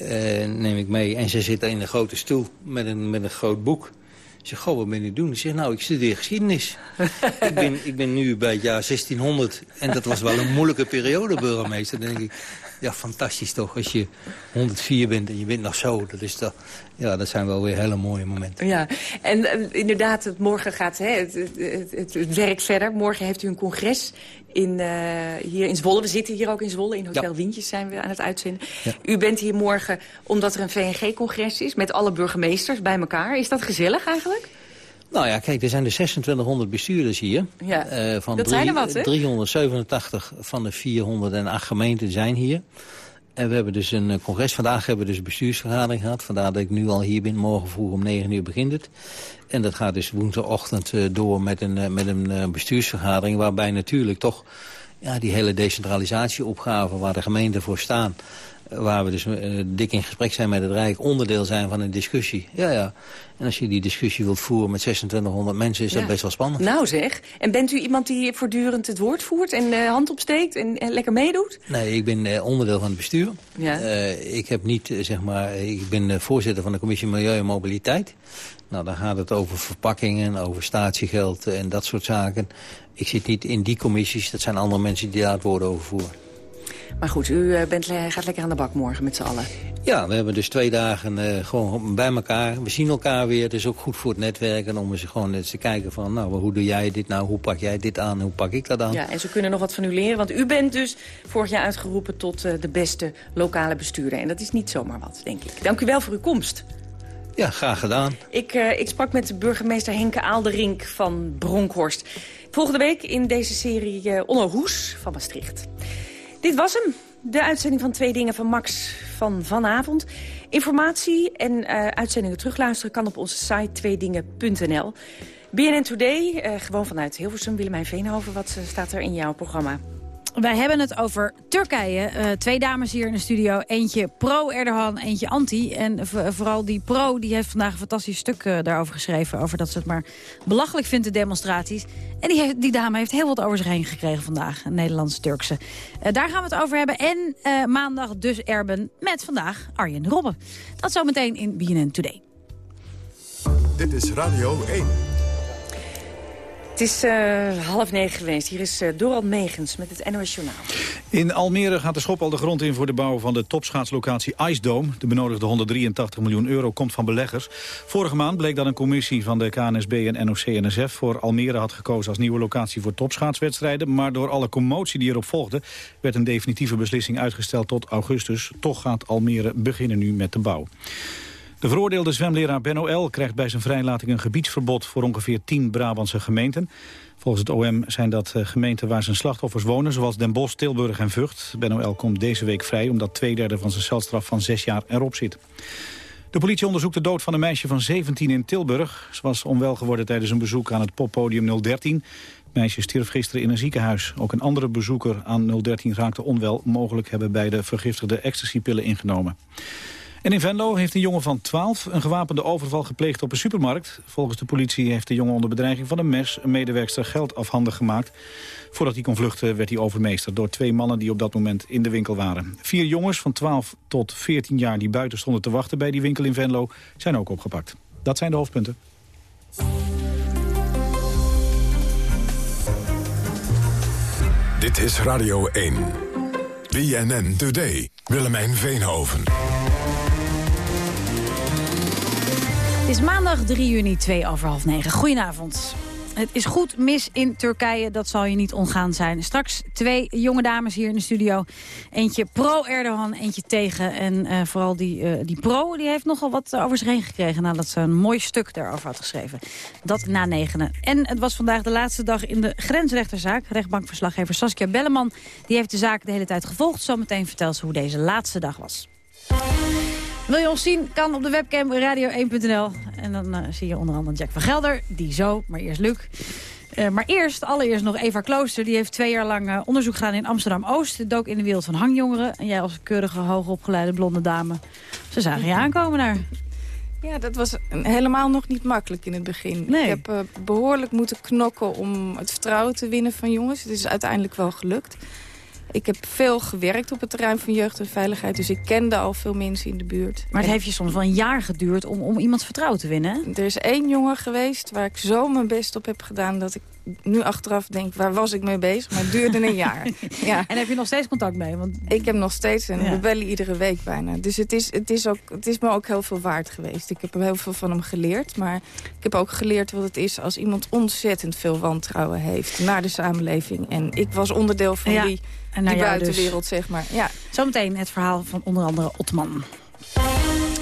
uh, neem ik mee. En ze zit in een grote stoel met een, met een groot boek. Ik zeg, goh, wat ben je doen? Ik zeg, nou, ik studeer geschiedenis. ik, ben, ik ben nu bij het jaar 1600 en dat was wel een moeilijke periode, burgemeester, denk ik. Ja, fantastisch toch. Als je 104 bent en je bent nog zo. Dat, is toch, ja, dat zijn wel weer hele mooie momenten. Ja, en uh, inderdaad, het morgen gaat hè, het, het, het, het, werk verder. Morgen heeft u een congres in, uh, hier in Zwolle. We zitten hier ook in Zwolle. In Hotel ja. Windjes zijn we aan het uitzenden. Ja. U bent hier morgen omdat er een VNG-congres is... met alle burgemeesters bij elkaar. Is dat gezellig eigenlijk? Nou ja, kijk, er zijn dus 2600 bestuurders hier. Ja, uh, van dat drie, zijn er wat, hè? 387 van de 408 gemeenten zijn hier. En we hebben dus een congres. Vandaag hebben we dus een bestuursvergadering gehad. Vandaar dat ik nu al hier ben. Morgen vroeg om 9 uur begint het. En dat gaat dus woensdagochtend uh, door met een, met een bestuursvergadering... waarbij natuurlijk toch ja, die hele decentralisatieopgave waar de gemeenten voor staan waar we dus uh, dik in gesprek zijn met het Rijk, onderdeel zijn van een discussie. Ja, ja. En als je die discussie wilt voeren met 2600 mensen, is ja. dat best wel spannend. Nou zeg, en bent u iemand die voortdurend het woord voert en uh, hand opsteekt en, lekker meedoet? Nee, ik ben uh, onderdeel van het bestuur. Ja. ik heb niet, zeg maar, ik ben voorzitter van de commissie Milieu en Mobiliteit. Nou, dan gaat het over verpakkingen, over statiegeld en dat soort zaken. Ik zit niet in die commissies, dat zijn andere mensen die daar het woord over voeren. Maar goed, u bent, gaat lekker aan de bak morgen met z'n allen. Ja, we hebben dus twee dagen uh, gewoon bij elkaar. We zien elkaar weer. Het is ook goed voor het netwerken om eens gewoon eens te kijken van... nou, hoe doe jij dit nou? Hoe pak jij dit aan? Hoe pak ik dat aan? Ja, en ze kunnen nog wat van u leren. Want u bent dus vorig jaar uitgeroepen tot uh, de beste lokale bestuurder. En dat is niet zomaar wat, denk ik. Dank u wel voor uw komst. Ja, graag gedaan. Ik, uh, ik sprak met burgemeester Henke Aalderink van Bronkhorst. Volgende week in deze serie Onno Hoes van Maastricht. Dit was hem, de uitzending van Twee Dingen van Max van vanavond. Informatie en uh, uitzendingen terugluisteren kan op onze site tweedingen.nl. BNN Today, uh, gewoon vanuit Hilversum. Willemijn Veenhoven, wat staat er in jouw programma? Wij hebben het over Turkije. Uh, twee dames hier in de studio. Eentje pro-Erdogan, eentje anti. En vooral die pro die heeft vandaag een fantastisch stuk uh, daarover geschreven. Over dat ze het maar belachelijk vindt, de demonstraties. En die, die dame heeft heel wat over zich heen gekregen vandaag. Een Nederlands-Turkse. Uh, daar gaan we het over hebben. En maandag dus Erben met vandaag Arjen Robben. Dat zometeen in BNN Today. Dit is Radio 1. Het is uh, half negen geweest. Hier is uh, Dorald Megens met het NOS Journaal. In Almere gaat de schop al de grond in voor de bouw van de topschaatslocatie Ice Dome. De benodigde 183 miljoen euro komt van beleggers. Vorige maand bleek dat een commissie van de KNSB en NOC-NSF... voor Almere had gekozen als nieuwe locatie voor topschaatswedstrijden. Maar door alle commotie die erop volgde... werd een definitieve beslissing uitgesteld tot augustus. Toch gaat Almere beginnen nu met de bouw. De veroordeelde zwemleraar Benno L. krijgt bij zijn vrijlating een gebiedsverbod voor ongeveer 10 Brabantse gemeenten. Volgens het OM zijn dat eh, gemeenten waar zijn slachtoffers wonen, zoals Den Bosch, Tilburg en Vught. Benno L. komt deze week vrij omdat twee derde van zijn celstraf van zes jaar erop zit. De politie onderzoekt de dood van een meisje van 17 in Tilburg. Ze was onwel geworden tijdens een bezoek aan het poppodium 013. Het meisje stierf gisteren in een ziekenhuis. Ook een andere bezoeker aan 013 raakte onwel. Mogelijk hebben beide vergiftigde ecstasypillen ingenomen. En in Venlo heeft een jongen van 12 een gewapende overval gepleegd op een supermarkt. Volgens de politie heeft de jongen onder bedreiging van een mes een medewerkster geld afhandig gemaakt. Voordat hij kon vluchten werd hij overmeesterd door twee mannen die op dat moment in de winkel waren. Vier jongens van 12 tot 14 jaar die buiten stonden te wachten bij die winkel in Venlo zijn ook opgepakt. Dat zijn de hoofdpunten. Dit is Radio 1. BNN Today. Willemijn Veenhoven. Het is maandag 3 juni, 2 over half 9. Goedenavond. Het is goed mis in Turkije, dat zal je niet ontgaan zijn. Straks twee jonge dames hier in de studio. Eentje pro-Erdogan, eentje tegen. En uh, vooral die, uh, die pro die heeft nogal wat over zich heen gekregen... nadat ze een mooi stuk daarover had geschreven. Dat na negenen. En het was vandaag de laatste dag in de grensrechterzaak. Rechtbankverslaggever Saskia Belleman die heeft de zaak de hele tijd gevolgd. Zometeen vertelt ze hoe deze laatste dag was. Wil je ons zien? Kan op de webcam radio1.nl. En dan uh, zie je onder andere Jack van Gelder. Die zo, maar eerst Luc. Uh, maar eerst, allereerst nog Eva Klooster. Die heeft twee jaar lang uh, onderzoek gedaan in Amsterdam-Oost. Dook in de wereld van hangjongeren. En jij als keurige, hoogopgeleide blonde dame. Ze zagen je aankomen daar. Ja, dat was helemaal nog niet makkelijk in het begin. Nee. Ik heb uh, behoorlijk moeten knokken om het vertrouwen te winnen van jongens. Het is uiteindelijk wel gelukt. Ik heb veel gewerkt op het terrein van jeugd en veiligheid. Dus ik kende al veel mensen in de buurt. Maar het heeft je soms wel een jaar geduurd om, om iemands vertrouwen te winnen? Er is één jongen geweest waar ik zo mijn best op heb gedaan... dat ik nu achteraf denk, waar was ik mee bezig? Maar het duurde een jaar. ja. En heb je nog steeds contact mee? Want... Ik heb nog steeds, en we bellen iedere week bijna. Dus het is, het, is ook, het is me ook heel veel waard geweest. Ik heb heel veel van hem geleerd. Maar ik heb ook geleerd wat het is als iemand ontzettend veel wantrouwen heeft... naar de samenleving. En ik was onderdeel van die, die dus. buitenwereld, zeg maar. Ja. Zometeen het verhaal van onder andere Otman.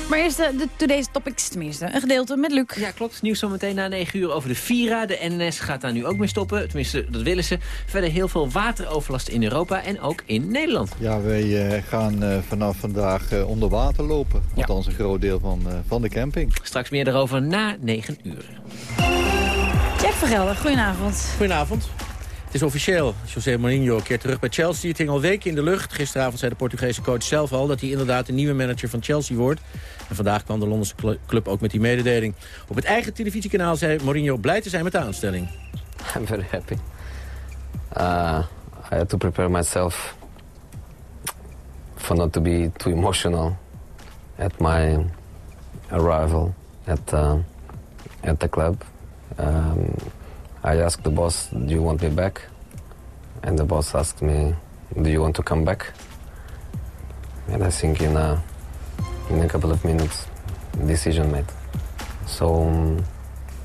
Maar eerst de, de Today's Topics, tenminste. Een gedeelte met Luc. Ja, klopt. Nieuws zometeen na 9 uur over de Vira. De NS gaat daar nu ook mee stoppen. Tenminste, dat willen ze. Verder heel veel wateroverlast in Europa en ook in Nederland. Ja, wij uh, gaan uh, vanaf vandaag uh, onder water lopen. Althans, een groot deel van, van de camping. Straks meer daarover na 9 uur. Jack Vergelder, goedenavond. Goedenavond. Het is officieel. José Mourinho keert terug bij Chelsea. Het hing al weken in de lucht. Gisteravond zei de Portugese coach zelf al... dat hij inderdaad de nieuwe manager van Chelsea wordt. En vandaag kwam de Londense club ook met die mededeling. Op het eigen televisiekanaal zei Mourinho blij te zijn met de aanstelling. I'm very happy. Uh, I had to prepare myself for not to be too emotional at my arrival at, uh, at the club. Um, I asked the boss, do you want me back? And the boss asked me, do you want to come back? And I think in a, in a couple of minutes, decision made. So um,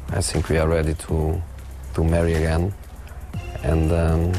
I think we are ready to, to marry again and um,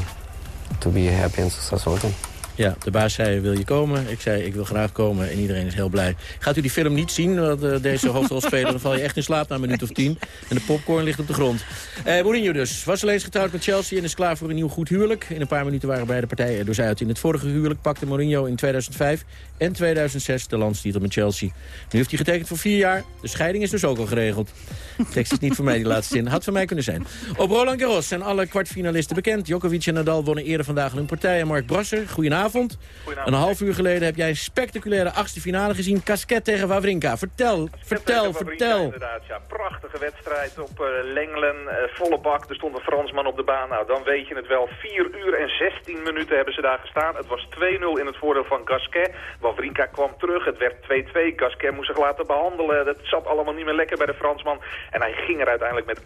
to be happy and successful again. Ja, de baas zei, wil je komen? Ik zei, ik wil graag komen en iedereen is heel blij. Gaat u die film niet zien, want, uh, deze hoofdrolspeler... dan val je echt in slaap na een minuut of tien. En de popcorn ligt op de grond. Uh, Mourinho dus. Was alleen getrouwd met Chelsea en is klaar voor een nieuw goed huwelijk. In een paar minuten waren beide partijen er dus uit. In het vorige huwelijk pakte Mourinho in 2005 en 2006 de landstitel met Chelsea. Nu heeft hij getekend voor vier jaar. De scheiding is dus ook al geregeld. De tekst is niet voor mij, die laatste zin. Had voor mij kunnen zijn. Op Roland Garros zijn alle kwartfinalisten bekend. Djokovic en Nadal wonnen eerder vandaag hun partij. En Mark Brasser, goedenavond. Goedenavond. Een half uur geleden heb jij een spectaculaire achtste finale gezien. Casquet tegen Wawrinka. Vertel, vertel, vertel. Inderdaad, ja. Prachtige wedstrijd op uh, Lenglen. Uh, volle bak. Er stond een Fransman op de baan. Nou, dan weet je het wel. 4 uur en 16 minuten hebben ze daar gestaan. Het was 2-0 in het voordeel van Gasquet. Wawrinka kwam terug. Het werd 2-2. Gasquet moest zich laten behandelen. Dat zat allemaal niet meer lekker bij de Fransman. En hij ging er uiteindelijk met 8-6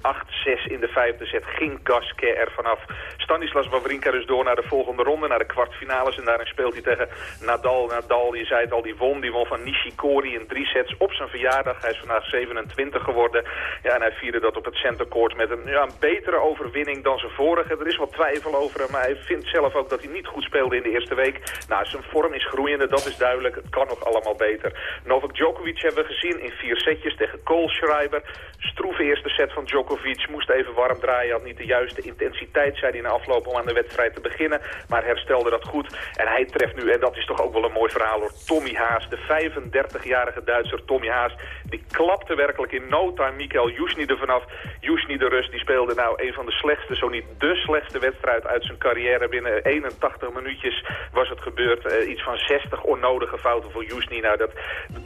in de vijfde set. Ging Gasquet er vanaf. Stanislas Wawrinka dus door naar de volgende ronde. Naar de kwartfinales. En daarin speelt hij tegen Nadal. Nadal, je zei het al, die won. Die won van Nishikori in drie sets op zijn verjaardag. Hij is vandaag 27 geworden. Ja, en hij vierde dat op het centercourt met een, ja, een betere overwinning dan zijn vorige. Er is wat twijfel over hem. Maar hij vindt zelf ook dat hij niet goed speelde in de eerste week. Nou, zijn vorm is groeiende. Dat is duidelijk. Het kan nog allemaal beter. Novak Djokovic hebben we gezien in vier setjes tegen Kohlschreiber. Stroeve eerste set van Djokovic. Moest even warm draaien. Had niet de juiste intensiteit, zei hij na afloop om aan de wedstrijd te beginnen. Maar herstelde dat goed. En hij treft nu, en dat is toch ook wel een mooi verhaal hoor, Tommy Haas. De 35-jarige Duitser Tommy Haas. Die klapte werkelijk in no time Mikael Jusni er vanaf. Jusni de Rus, die speelde nou een van de slechtste, zo niet de slechtste wedstrijd uit zijn carrière. Binnen 81 minuutjes was het gebeurd. Uh, iets van 60 onnodige fouten voor Jusni. Nou, dat,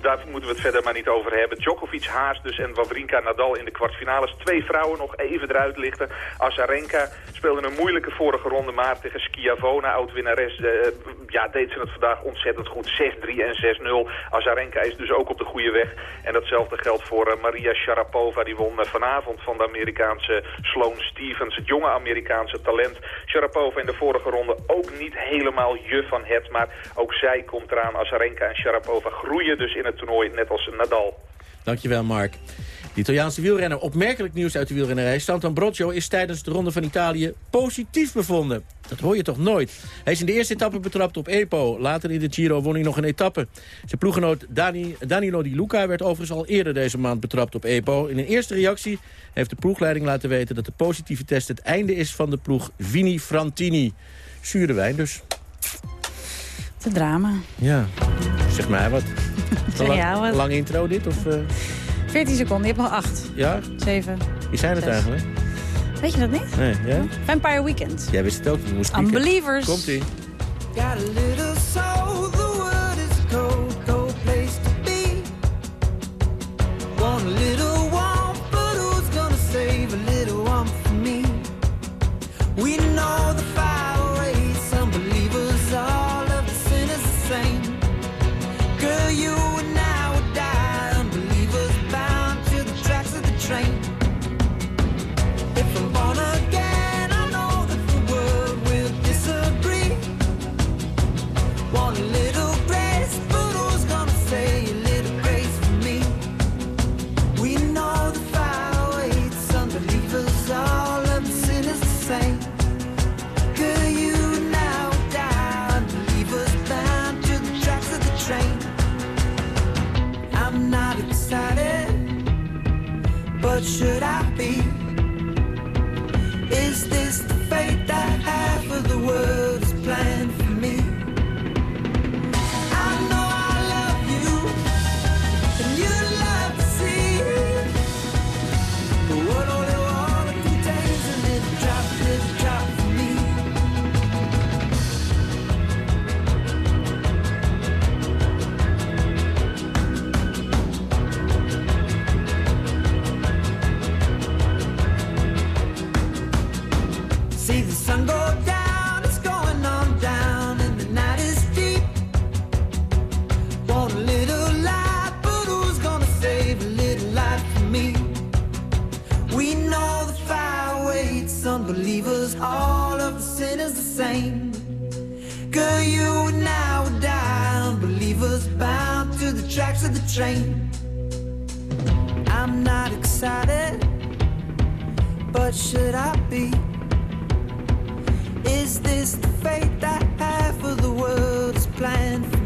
daar moeten we het verder maar niet over hebben. Djokovic, Haas dus en Wawrinka, Nadal in de kwartfinales. Twee vrouwen nog even eruit lichten. Azarenka speelde een moeilijke vorige ronde maar tegen Schiavona, oud-winnares. Ja, deed ze het vandaag ontzettend goed. 6-3 en 6-0. Azarenka is dus ook op de goede weg. En datzelfde geldt voor uh, Maria Sharapova. Die won uh, vanavond van de Amerikaanse Sloane Stevens. Het jonge Amerikaanse talent. Sharapova in de vorige ronde ook niet helemaal je van het. Maar ook zij komt eraan. Azarenka en Sharapova groeien dus in het toernooi, net als Nadal. Dankjewel, Mark. De Italiaanse wielrenner, opmerkelijk nieuws uit de wielrennerij. Stanton Broccio is tijdens de Ronde van Italië positief bevonden. Dat hoor je toch nooit? Hij is in de eerste etappe betrapt op EPO. Later in de Giro won hij nog een etappe. Zijn ploeggenoot Dani, Danilo Di Luca werd overigens al eerder deze maand betrapt op EPO. In een eerste reactie heeft de ploegleiding laten weten... dat de positieve test het einde is van de ploeg Vini Frantini. Zure wijn dus. Het drama. Ja, zeg mij wat. Zeg lang, jou wat. lang intro dit? Of, uh... 14 seconden, je hebt nog 8. Ja? 7. Wie zijn het zes. eigenlijk? Weet je dat niet? Nee, ja? Vampire Weekend. Jij wist het ook, je moest. Unbelievers. Komt-ie. but should I be? Is this the fate that half of the world's planned for?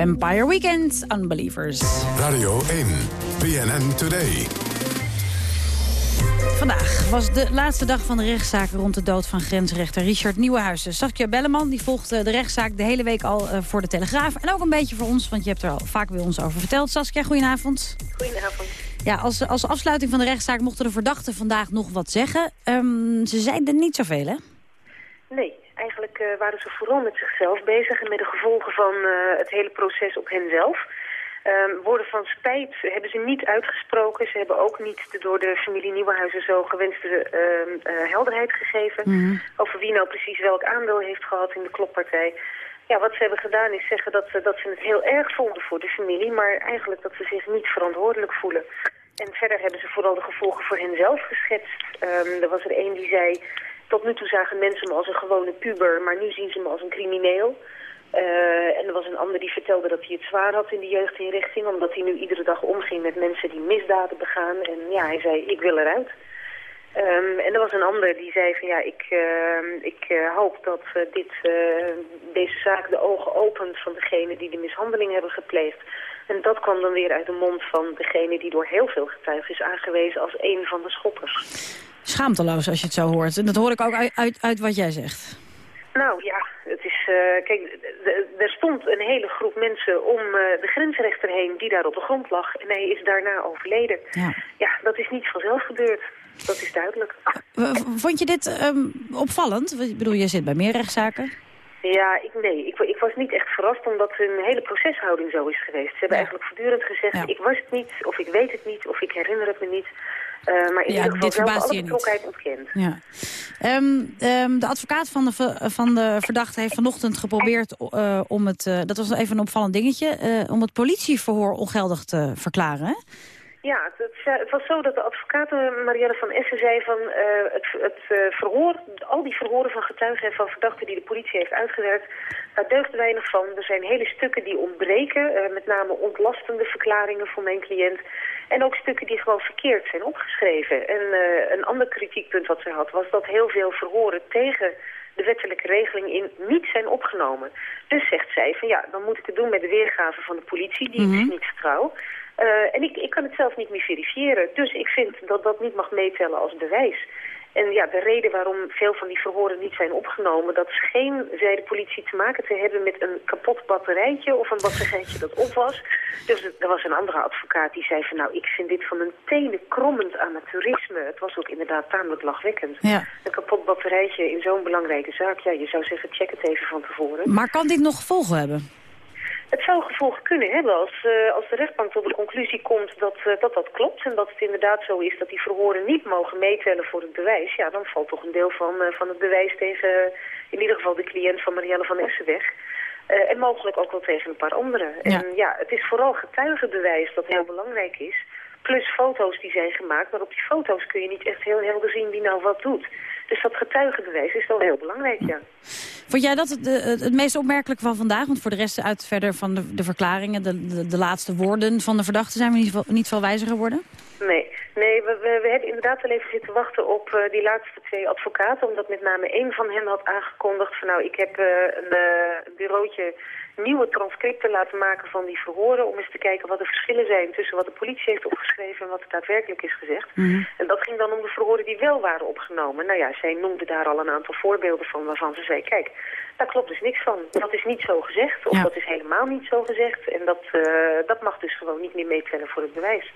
Vampire Weekend, Unbelievers. Radio 1, BNN Today. Vandaag was de laatste dag van de rechtszaak rond de dood van grensrechter Richard Nieuwenhuizen. Saskia Belleman die volgde de rechtszaak de hele week al eh, voor de Telegraaf. En ook een beetje voor ons, want je hebt er al vaak bij ons over verteld. Saskia, goedenavond. Goedenavond. Ja, als, als afsluiting van de rechtszaak mochten de verdachten vandaag nog wat zeggen. Ehm, ze zeiden niet zoveel, hè? Nee, eigenlijk eh, waren ze vooral met zichzelf bezig en met de gevolgen van eh, het hele proces op henzelf. Ehm, woorden van spijt hebben ze niet uitgesproken. Ze hebben ook niet de door de familie Nieuwenhuizen zo gewenste ehm, eh, helderheid gegeven... over wie nou precies welk aandeel heeft gehad in de kloppartij. Ja, wat ze hebben gedaan is zeggen dat ze, dat ze het heel erg vonden voor de familie... maar eigenlijk dat ze zich niet verantwoordelijk voelen. En verder hebben ze vooral de gevolgen voor henzelf geschetst. Ehm, er was er één die zei... Tot nu toe zagen mensen me als een gewone puber, maar nu zien ze me als een crimineel. Eh, en er was een ander die vertelde dat hij het zwaar had in de jeugdinrichting... omdat hij nu iedere dag omging met mensen die misdaden begaan. En ja, hij zei, ik wil eruit. Ehm, en er was een ander die zei van ja, ik, ehm, ik eh, hoop dat eh, dit, deze zaak de ogen opent van degene die de mishandeling hebben gepleegd. En dat kwam dan weer uit de mond van degene die door heel veel getuigen is aangewezen als een van de schoppers. Schaamteloos als je het zo hoort. En dat hoor ik ook uit, uit, uit wat jij zegt. Nou ja, het is, uh, kijk, er stond een hele groep mensen om uh, de grensrechter heen die daar op de grond lag. En hij is daarna overleden. Ja, ja dat is niet vanzelf gebeurd. Dat is duidelijk. Vond je dit um, opvallend? Ik bedoel, je zit bij meer rechtszaken. Ja, ik, nee, ik, ik, was niet echt verrast omdat hun hele proceshouding zo is geweest. Ze hebben ja. eigenlijk voortdurend gezegd, ja. ik was het niet, of ik weet het niet, of ik herinner het me niet. Uh, maar in ja, ieder geval dit verbaast alle betrokkenheid ontkend. Ja. Um, um, de advocaat van de, van de verdachte heeft vanochtend geprobeerd uh, om het... Uh, dat was even een opvallend dingetje... om het politieverhoor ongeldig te verklaren, hè? Ja, het, het, was zo dat de advocaat Marielle van Essen zei van uh, het, het uh, verhoor, al die verhoren van getuigen en van verdachten die de politie heeft uitgewerkt, daar deugt weinig van. Er zijn hele stukken die ontbreken, uh, met name ontlastende verklaringen voor mijn cliënt. En ook stukken die gewoon verkeerd zijn opgeschreven. En een ander kritiekpunt wat zij had was dat heel veel verhoren tegen de wettelijke regeling in niet zijn opgenomen. Dus zegt zij van ja, dan moet ik het doen met de weergave van de politie, die mm -hmm. ik niet vertrouw. Uh, en ik, ik kan het zelf niet meer verifiëren. Dus ik vind dat dat niet mag meetellen als bewijs. En ja, de reden waarom veel van die verhoren niet zijn opgenomen... dat scheen, zei de politie, te maken te hebben met een kapot batterijtje... of een batterijtje dat op was. Dus er was een andere advocaat die zei van... nou, ik vind dit van een tenen krommend amateurisme. Het was ook inderdaad tamelijk lachwekkend. Ja. Een kapot batterijtje in zo'n belangrijke zaak. Ja, je zou zeggen, check het even van tevoren. Maar kan dit nog gevolgen hebben? Het zou gevolgen kunnen hebben als, uh, als de rechtbank tot de conclusie komt dat, uh, dat dat klopt. En dat het inderdaad zo is dat die verhoren niet mogen meetellen voor het bewijs. Ja, dan valt toch een deel van, uh, van het bewijs tegen in ieder geval de cliënt van Marielle van Essen weg. en mogelijk ook wel tegen een paar anderen. Ja. En ja, het is vooral getuigenbewijs dat heel belangrijk is. Plus foto's die zijn gemaakt, maar op die foto's kun je niet echt heel helder zien wie nou wat doet. Dus dat getuigenbewijs is wel heel belangrijk, ja. Vond jij dat het, het, het meest opmerkelijk van vandaag? Want voor de rest uit verder van de, de verklaringen, de, de, de, laatste woorden van de verdachte... zijn we niet, veel, niet veel wijzer geworden? Nee, nee we, we, we, hebben inderdaad wel even zitten wachten op uh, die laatste twee advocaten. Omdat met name één van hen had aangekondigd van nou, ik heb uh, een, uh, een bureautje nieuwe transcripten laten maken van die verhoren... om eens te kijken wat de verschillen zijn tussen wat de politie heeft opgeschreven... en wat er daadwerkelijk is gezegd. Mhm. Mm -hmm. En dat ging dan om de verhoren die wel waren opgenomen. Nou ja, zij noemde daar al een aantal voorbeelden van waarvan ze zei... kijk, daar klopt dus niks van. Dat is niet zo gezegd, of ja. dat is helemaal niet zo gezegd. En dat, uh, dat mag dus gewoon niet meer meetellen voor het bewijs.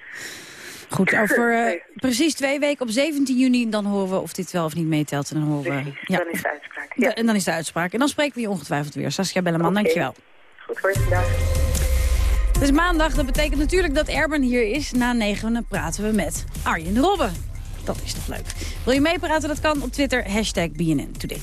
Goed, over uh, precies twee weken op 17 juni... dan horen we of dit wel of niet meetelt. En dan horen we, precies, ja. dan is de uitspraak. Ja. En dan is de uitspraak. En dan spreken we je ongetwijfeld weer. Saskia Belleman, okay. dankjewel. Goed voor je dag. Het is maandag, dat betekent natuurlijk dat Erben hier is. Na negenen praten we met Arjen Robben. Dat is toch leuk. Wil je meepraten? Dat kan op Twitter, hashtag BNN Today.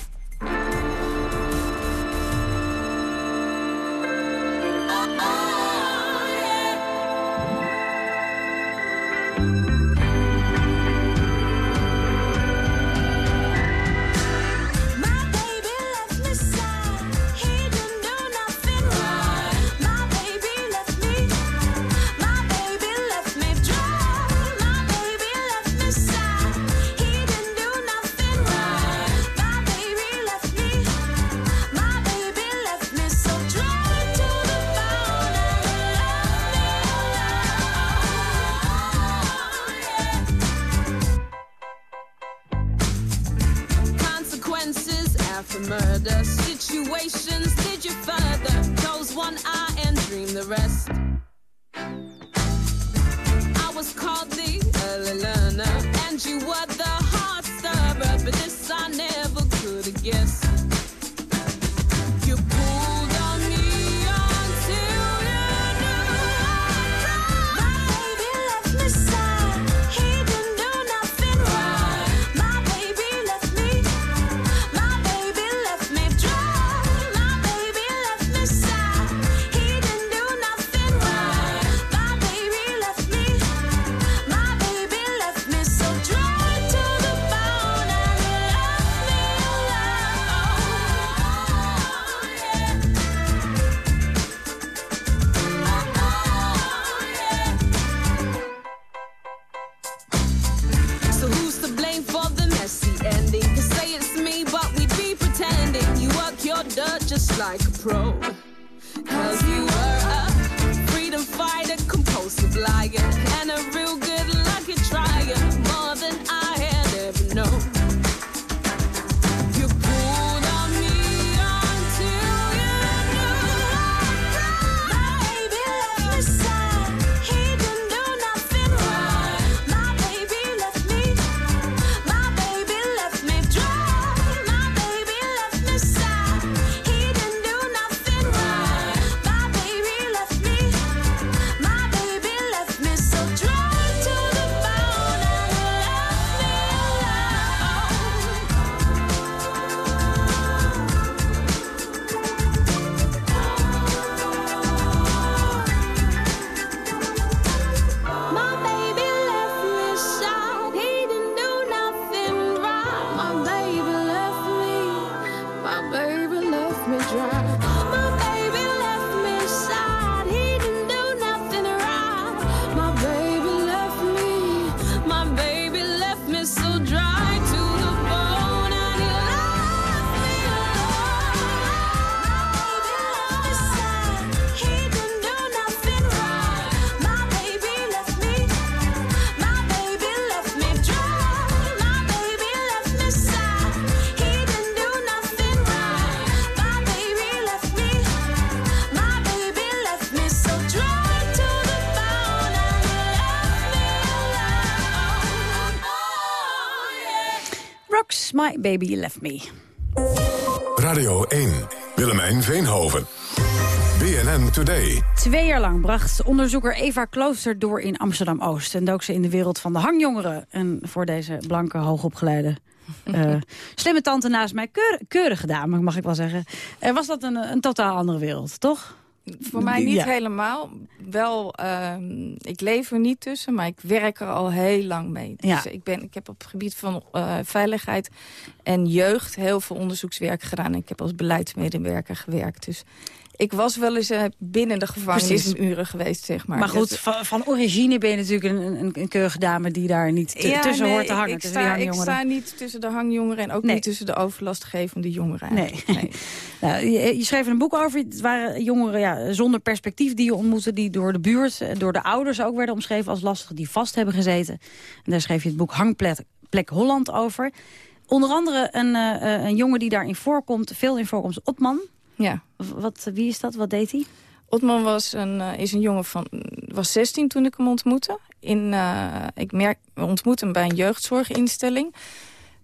the Baby Left Me. Radio 1. Willemijn Veenhoven. BNN Today. Twee jaar lang bracht onderzoeker Eva Klooster door in Amsterdam-Oost... en dook ze in de wereld van de hangjongeren. En voor deze blanke, hoogopgeleide, eh, slimme tante naast mij... Keur, keurige dame, mag ik wel zeggen. Eh, was dat een, een totaal andere wereld, toch? Voor mij niet Ja. helemaal. Wel, ehm, ik leef er niet tussen, maar ik werk er al heel lang mee. Dus Ja. ik, ben, ik heb op het gebied van eh, veiligheid en jeugd heel veel onderzoekswerk gedaan. Ik heb als beleidsmedewerker gewerkt. Dus ik was wel eens eh, binnen de gevangenisuren geweest, zeg maar. Maar, goed, Dat- van, van origine ben je natuurlijk een, een, een keurige dame... die daar niet Ja, tussen nee, hoort te hangen. Ik, sta, ik sta niet tussen de hangjongeren en ook Nee. niet tussen de overlastgevende jongeren. Nee. Nou, je, je schreef een boek over. Het waren jongeren ja, zonder perspectief die je ontmoette... die door de buurt, eh, door de ouders ook werden omschreven als lastig... die vast hebben gezeten. En daar schreef je het boek Hangplek Plek Holland over. Onder andere een, eh, eh, een jongen die daarin voorkomt, veel in voorkomt, is Otman. Ja. Wat, wie is dat? Wat deed hij? Otman was een, eh, is een jongen van was 16 toen ik hem ontmoette. In, eh, ik merk, ontmoette hem bij een jeugdzorginstelling.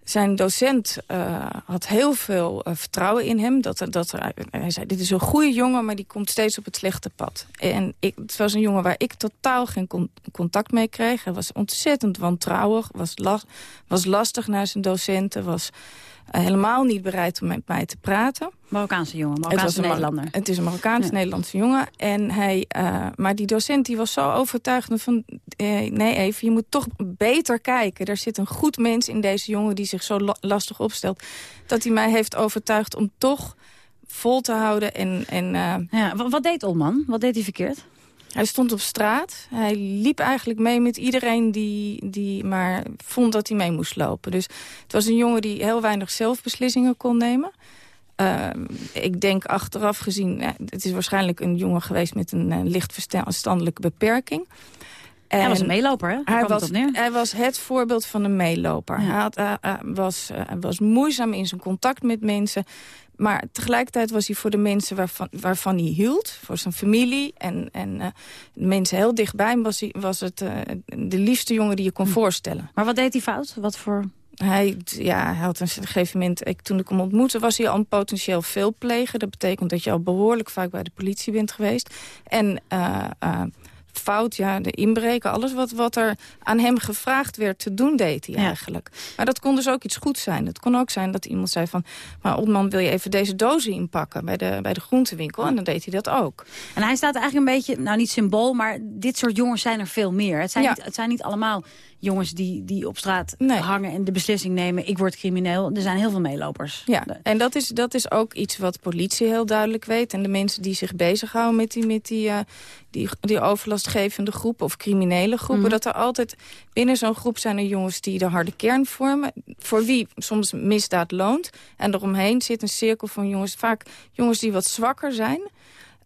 Zijn docent eh, had heel veel vertrouwen in hem. Dat, dat er, hij zei, dit is een goede jongen, maar die komt steeds op het slechte pad. En ik, het was een jongen waar ik totaal geen con- contact mee kreeg. Hij was ontzettend wantrouwig, was, las- was lastig naar zijn docenten... was helemaal niet bereid om met mij te praten. Marokkaanse jongen, Het Marokkaanse Mar- Nederlander. Het is een Marokkaans-Nederlandse jongen. En hij, eh, maar die docent die was zo overtuigend van... eh, nee, even, je moet toch beter kijken. Er zit een goed mens in deze jongen die zich zo la- lastig opstelt. Dat hij mij heeft overtuigd om toch vol te houden. En, en, eh, Ja, wa- wat deed Olman? Wat deed hij verkeerd? Hij stond op straat. Hij liep eigenlijk mee met iedereen die, die maar vond dat hij mee moest lopen. Dus het was een jongen die heel weinig zelfbeslissingen kon nemen. Ehm, ik denk achteraf gezien, ja, het is waarschijnlijk een jongen geweest met een eh, licht verstandelijke beperking. Hij was een meeloper, hè? Hij was, hij was het voorbeeld van een meeloper. Hij, had, eh, eh, was, eh, was moeizaam in zijn contact met mensen. Maar tegelijkertijd was hij voor de mensen waarvan, waarvan hij hield. Voor zijn familie en, en de mensen heel dichtbij hem was, hij, was het de liefste jongen die je kon voorstellen. Maar wat deed hij fout? Wat voor... Hij, ja, hij had een gegeven moment, ik, toen ik hem ontmoette, was hij al een potentieel veelpleger. Dat betekent dat je al behoorlijk vaak bij de politie bent geweest. En fout, ja, de inbreken, alles wat, wat er aan hem gevraagd werd te doen, deed hij eigenlijk. Maar dat kon dus ook iets goeds zijn. Het kon ook zijn dat iemand zei van, maar Otman, wil je even deze dozen inpakken bij de, bij de groentewinkel? En dan deed hij dat ook. En hij staat eigenlijk een beetje, nou niet symbool, maar dit soort jongens zijn er veel meer. Het zijn, Ja. niet, het zijn niet allemaal jongens die, die op straat hangen en de beslissing nemen, ik word crimineel. Er zijn heel veel meelopers. Ja, en dat is, dat is ook iets wat politie heel duidelijk weet. En de mensen die zich bezighouden met die, met die, eh, die, die overlastgevende groepen of criminele groepen... Mhm. dat er altijd binnen zo'n groep zijn er jongens die de harde kern vormen... voor wie soms misdaad loont. En eromheen zit een cirkel van jongens, vaak jongens die wat zwakker zijn...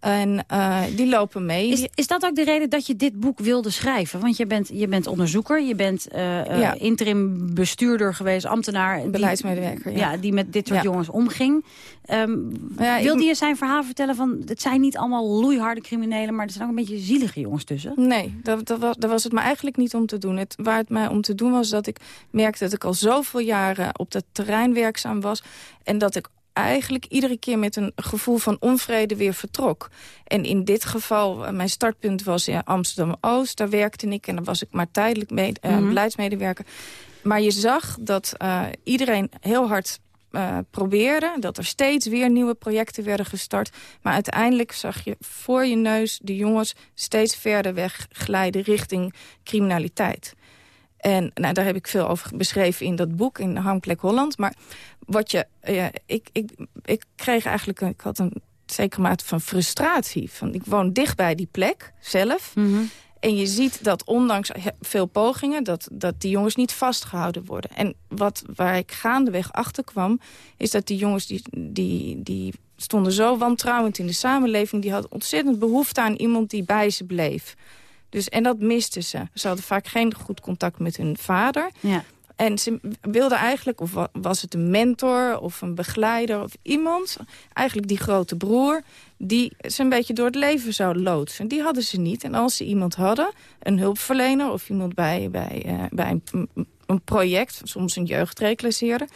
En eh, die lopen mee. Is, is dat ook de reden dat je dit boek wilde schrijven? Want je bent, je bent onderzoeker, je bent Ja. interim bestuurder geweest, ambtenaar. die- Beleidsmedewerker, ja. die met dit soort Ja. jongens omging. Ehm, Ja, ik- wilde je zijn verhaal vertellen van... het zijn niet allemaal loeiharde criminelen... maar er zijn ook een beetje zielige jongens tussen? Nee, dat, dat was het me eigenlijk niet om te doen. Het, waar het mij om te doen was dat ik merkte dat ik al zoveel jaren op dat terrein werkzaam was. En dat ik eigenlijk iedere keer met een gevoel van onvrede weer vertrok. En in dit geval, eh, mijn startpunt was in Amsterdam-Oost. Daar werkte ik en daar was ik maar tijdelijk mee, eh, Mhm. beleidsmedewerker. Maar je zag dat eh, iedereen heel hard probeerde. Dat er steeds weer nieuwe projecten werden gestart. Maar uiteindelijk zag je voor je neus de jongens steeds verder weg glijden richting criminaliteit. En nou, daar heb ik veel over beschreven in dat boek, in Hangplek Holland. Maar wat je, eh, ik, ik, ik kreeg eigenlijk, een- ik had een zekere mate van frustratie. Van, ik woon dicht bij die plek zelf. En je ziet dat ondanks veel pogingen... Dat, dat die jongens niet vastgehouden worden. En wat, waar ik gaandeweg achter kwam... is dat die jongens die, die, die stonden zo wantrouwend in de samenleving... die hadden ontzettend behoefte aan iemand die bij ze bleef. Dus, en dat misten ze. Ze hadden vaak geen goed contact met hun vader. Ja. En ze wilden eigenlijk, of wa- was het een mentor of een begeleider of iemand... eigenlijk die grote broer, die ze een beetje door het leven zou loodsen. Die hadden ze niet. En als ze iemand hadden, een hulpverlener of iemand bij, bij, eh, bij een, een project... soms een jeugdreclasseerder...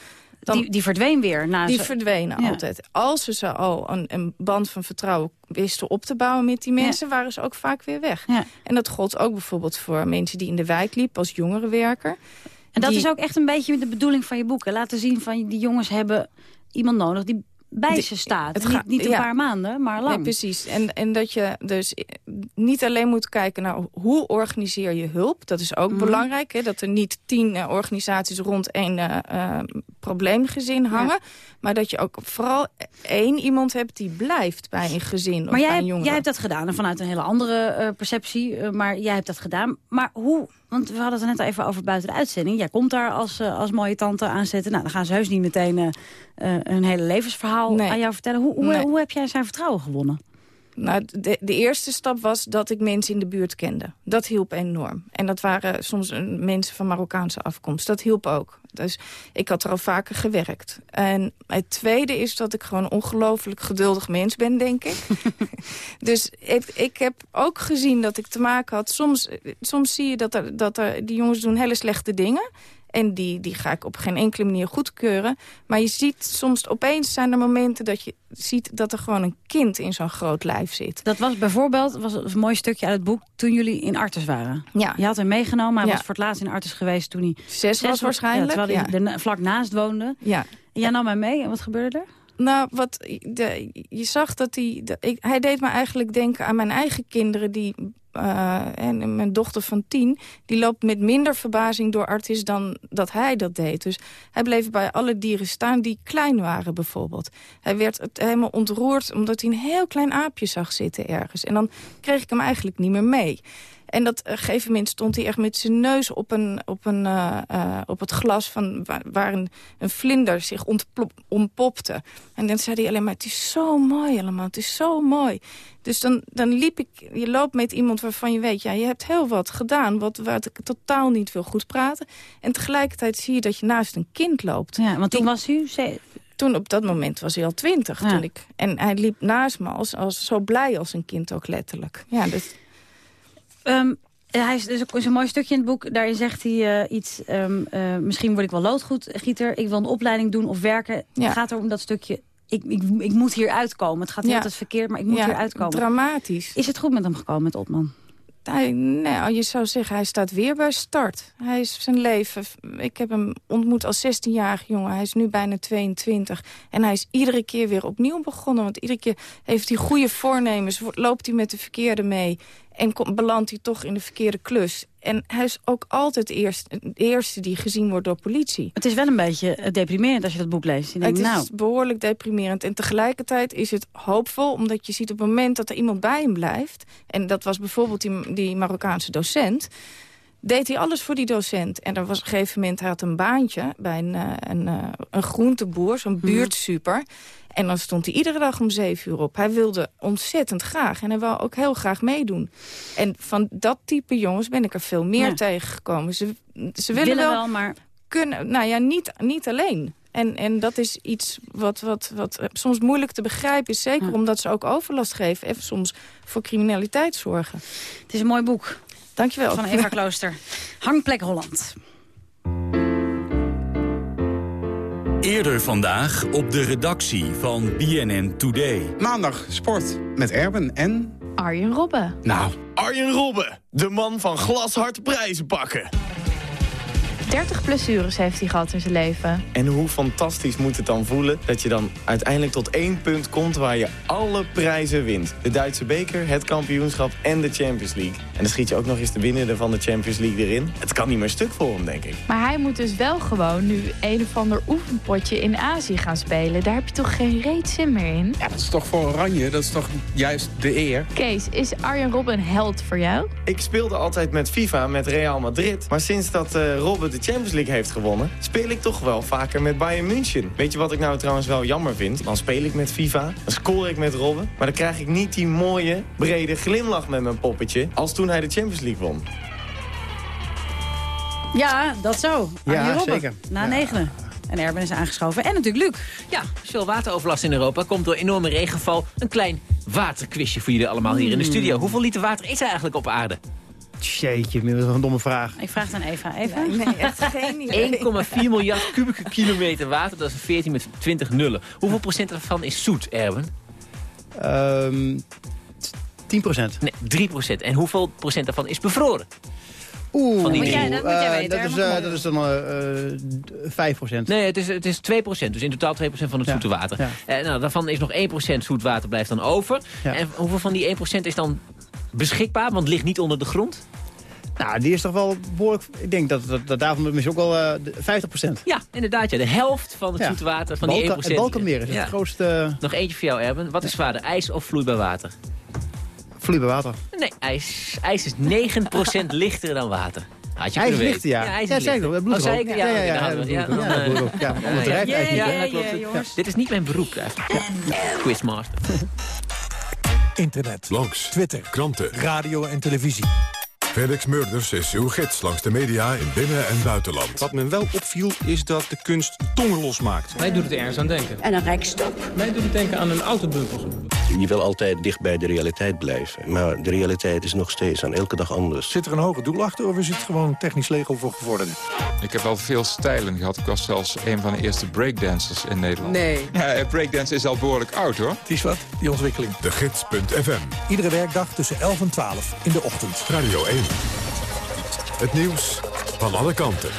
Dan, Die, die verdween weer. Na die ze- verdwenen Ja. altijd. Als ze ze al een, een band van vertrouwen wisten op te bouwen met die mensen... waren ze ook vaak weer weg. En dat gold ook bijvoorbeeld voor mensen die in de wijk liepen als jongerenwerker. En dat Die- is ook echt een beetje de bedoeling van je boek. hè? Laten zien van die jongens hebben iemand nodig die bij ze staat. het niet, niet een ja. paar maanden, maar lang. Nee, precies. En, en dat je dus niet alleen moet kijken naar hoe organiseer je hulp. Dat is ook Mhm. belangrijk. Hè? Dat er niet tien eh, organisaties rond één eh, eh, probleemgezin hangen. Maar dat je ook vooral één iemand hebt die blijft bij een gezin of Maar jij, bij een hebt- jongere. jij hebt dat gedaan. En vanuit een hele andere perceptie. maar jij hebt dat gedaan. Maar hoe... Want we hadden het er net even over buiten de uitzending. Jij komt daar als, eh, als mooie tante aanzetten. Nou, dan gaan ze heus niet meteen eh, een hele levensverhaal Nee. aan jou vertellen. Hoe, hoe, Nee. hoe heb jij zijn vertrouwen gewonnen? Nou, de, de eerste stap was dat ik mensen in de buurt kende. Dat hielp enorm. En dat waren soms eh, mensen van Marokkaanse afkomst. Dat hielp ook. Dus ik had er al vaker gewerkt. En het tweede is dat ik gewoon ongelooflijk geduldig mens ben, denk ik. dus ik, ik heb ook gezien dat ik te maken had... Soms, soms zie je dat, er, dat er, die jongens doen hele slechte dingen... En die, die ga ik op geen enkele manier goedkeuren. Maar je ziet soms opeens zijn er momenten dat je ziet dat er gewoon een kind in zo'n groot lijf zit. Dat was bijvoorbeeld was een mooi stukje uit het boek toen jullie in Artes waren. Ja. Je had hem meegenomen. Hij Ja. was voor het laatst in Artes geweest toen hij Zes was waarschijnlijk, Ja, terwijl hij ja. er vlak naast woonde. Ja. En jij nam mij mee. En wat gebeurde er? Nou, wat, je zag dat hij... ik, hij deed me eigenlijk denken aan mijn eigen kinderen... die eh, en mijn dochter van tien... die loopt met minder verbazing door artis dan dat hij dat deed. Dus hij bleef bij alle dieren staan die klein waren bijvoorbeeld. Hij werd helemaal ontroerd omdat hij een heel klein aapje zag zitten ergens. En dan kreeg ik hem eigenlijk niet meer mee. En dat op een gegeven moment stond hij echt met zijn neus op, een, op, een, eh, eh, op het glas... Van, waar, waar een, een vlinder zich ontplop, ontpopte. En dan zei hij alleen maar, het is zo mooi allemaal, het is zo mooi. Dus dan, dan liep ik, je loopt met iemand waarvan je weet... ja, je hebt heel wat gedaan, wat, wat ik totaal niet wil goed praten. En tegelijkertijd zie je dat je naast een kind loopt. Ja, want toen was u... Toen op dat moment was hij al twintig. Toen ik, en hij liep naast me als, als zo blij als een kind ook letterlijk. Ja, dus... Um, hij is, dus ook een mooi stukje in het boek. Daarin zegt hij uh, iets, um, uh, misschien word ik wel loodgoedgieter. Ik wil een opleiding doen of werken. Ja. Het gaat er om dat stukje, ik, ik, ik moet hier uitkomen. Het gaat heel ja. altijd verkeerd, maar ik moet ja, hier uitkomen. dramatisch. Is het goed met hem gekomen, met Otman? Hij, nou, je zou zeggen, hij staat weer bij start. Hij is zijn leven... Ik heb hem ontmoet als 16-jarige jongen. Hij is nu bijna 22. En hij is iedere keer weer opnieuw begonnen. Want iedere keer heeft hij goede voornemens. Loopt hij met de verkeerde mee. En kom, belandt hij toch in de verkeerde klus. En hij is ook altijd eerst, de eerste die gezien wordt door politie. Het is wel een beetje deprimerend als je dat boek leest. Je denkt, het is nou. behoorlijk deprimerend. En tegelijkertijd is het hoopvol, omdat je ziet op het moment dat er iemand bij hem blijft... en dat was bijvoorbeeld die, die Marokkaanse docent deed hij alles voor die docent. En er was op een gegeven moment, hij had een baantje bij een, een, een, een groenteboer, zo'n buurtsuper. En dan stond hij iedere dag om zeven uur op. Hij wilde ontzettend graag en hij wou ook heel graag meedoen. En van dat type jongens ben ik er veel meer ja. tegengekomen. Ze, ze willen, willen wel, wel, maar... Kunnen, nou ja, niet, niet alleen. En, en dat is iets wat, wat, wat soms moeilijk te begrijpen is. Zeker ja. omdat ze ook overlast geven. En soms voor criminaliteit zorgen. Het is een mooi boek. Dankjewel. Van Eva Klooster. Hangplek Holland. Eerder vandaag op de redactie van BNN Today. Maandag sport met Erben en... Arjen Robben. Nou, Arjen Robben. De man van glashard prijzen pakken. 30 blessures heeft hij gehad in zijn leven. En hoe fantastisch moet het dan voelen dat je dan uiteindelijk tot één punt komt waar je alle prijzen wint. De Duitse beker, het kampioenschap en de Champions League. En dan schiet je ook nog eens de winnende van de Champions League erin. Het kan niet meer stuk voor hem, denk ik. Maar hij moet dus wel gewoon nu een of ander oefenpotje in Azië gaan spelen. Daar heb je toch geen reet zin meer in? Ja, dat is toch voor Oranje, dat is toch juist de eer. Kees, is Arjen Robben een held voor jou? Ik speelde altijd met FIFA, met Real Madrid. Maar sinds dat uh, Robben de Champions League heeft gewonnen... speel ik toch wel vaker met Bayern München. Weet je wat ik nou trouwens wel jammer vind? Dan speel ik met FIFA, dan score ik met Robben... maar dan krijg ik niet die mooie, brede glimlach met mijn poppetje... als toen hij de Champions League won. Ja, dat zo. Ja, Robben, zeker. Na ja. negenen. En Erben is aangeschoven. En natuurlijk Luc. Ja, veel wateroverlast in Europa komt door enorme regenval. Een klein waterquizje voor jullie allemaal hier in de studio. Hoeveel liter water is er eigenlijk op aarde? Jeetje, dat is een domme vraag. Ik vraag het aan Eva. Eva? Ja, nee, echt geen idee. 1,4 miljard kubieke kilometer water. Dat is een 14 met 20 nullen. Hoeveel procent daarvan is zoet, Erben? Um, 10 procent. Nee, 3 procent. En hoeveel procent daarvan is bevroren? Oeh, dat moet jij, dat moet jij weten. dat, is, uh, dat is dan uh, 5 procent. Nee, het is, het is 2 procent. Dus in totaal 2 procent van het ja. zoete water. Ja. Uh, nou, daarvan is nog 1 procent zoet water blijft dan over. Ja. En hoeveel van die 1 procent is dan beschikbaar? Want het ligt niet onder de grond. Nou, die is toch wel behoorlijk... Ik denk dat, dat, dat daarvan misschien ook wel uh, 50 procent. Ja, inderdaad. Ja. De helft van het ja. zoete water, van Balkan, die 1 procent. Het Balkanmeer is ja. het grootste... Nog eentje voor jou, Erben. Wat is zwaarder, ijs of vloeibaar water? Vloeibaar water. Nee, ijs, ijs is 9% lichter dan water. Had je ijs lichter, ja. ja. ijs ja, zeker. Dat oh, zei ik? Ja, ja, ja, ja, ja, ja, ja, ja, klopt. Dit is niet mijn beroep, eigenlijk. Quizmaster. Internet, blogs, Twitter, kranten, radio en televisie. Felix Murders is uw gids langs de media in binnen- en buitenland. Wat me wel opviel is dat de kunst tongen losmaakt. Mij doet het ergens aan denken. En een rijkstop. Mij doet het denken aan een autobumper. Je wil altijd dicht bij de realiteit blijven. Maar de realiteit is nog steeds aan elke dag anders. Zit er een hoger doel achter of is het gewoon technisch Lego voor gevorderden? Ik heb wel veel stijlen gehad. Ik was zelfs een van de eerste breakdancers in Nederland. Nee. Ja, breakdance is al behoorlijk oud hoor. Het is wat, die ontwikkeling. De Gids.fm. Iedere werkdag tussen 11 en 12 in de ochtend. Radio 1. Het nieuws van alle kanten.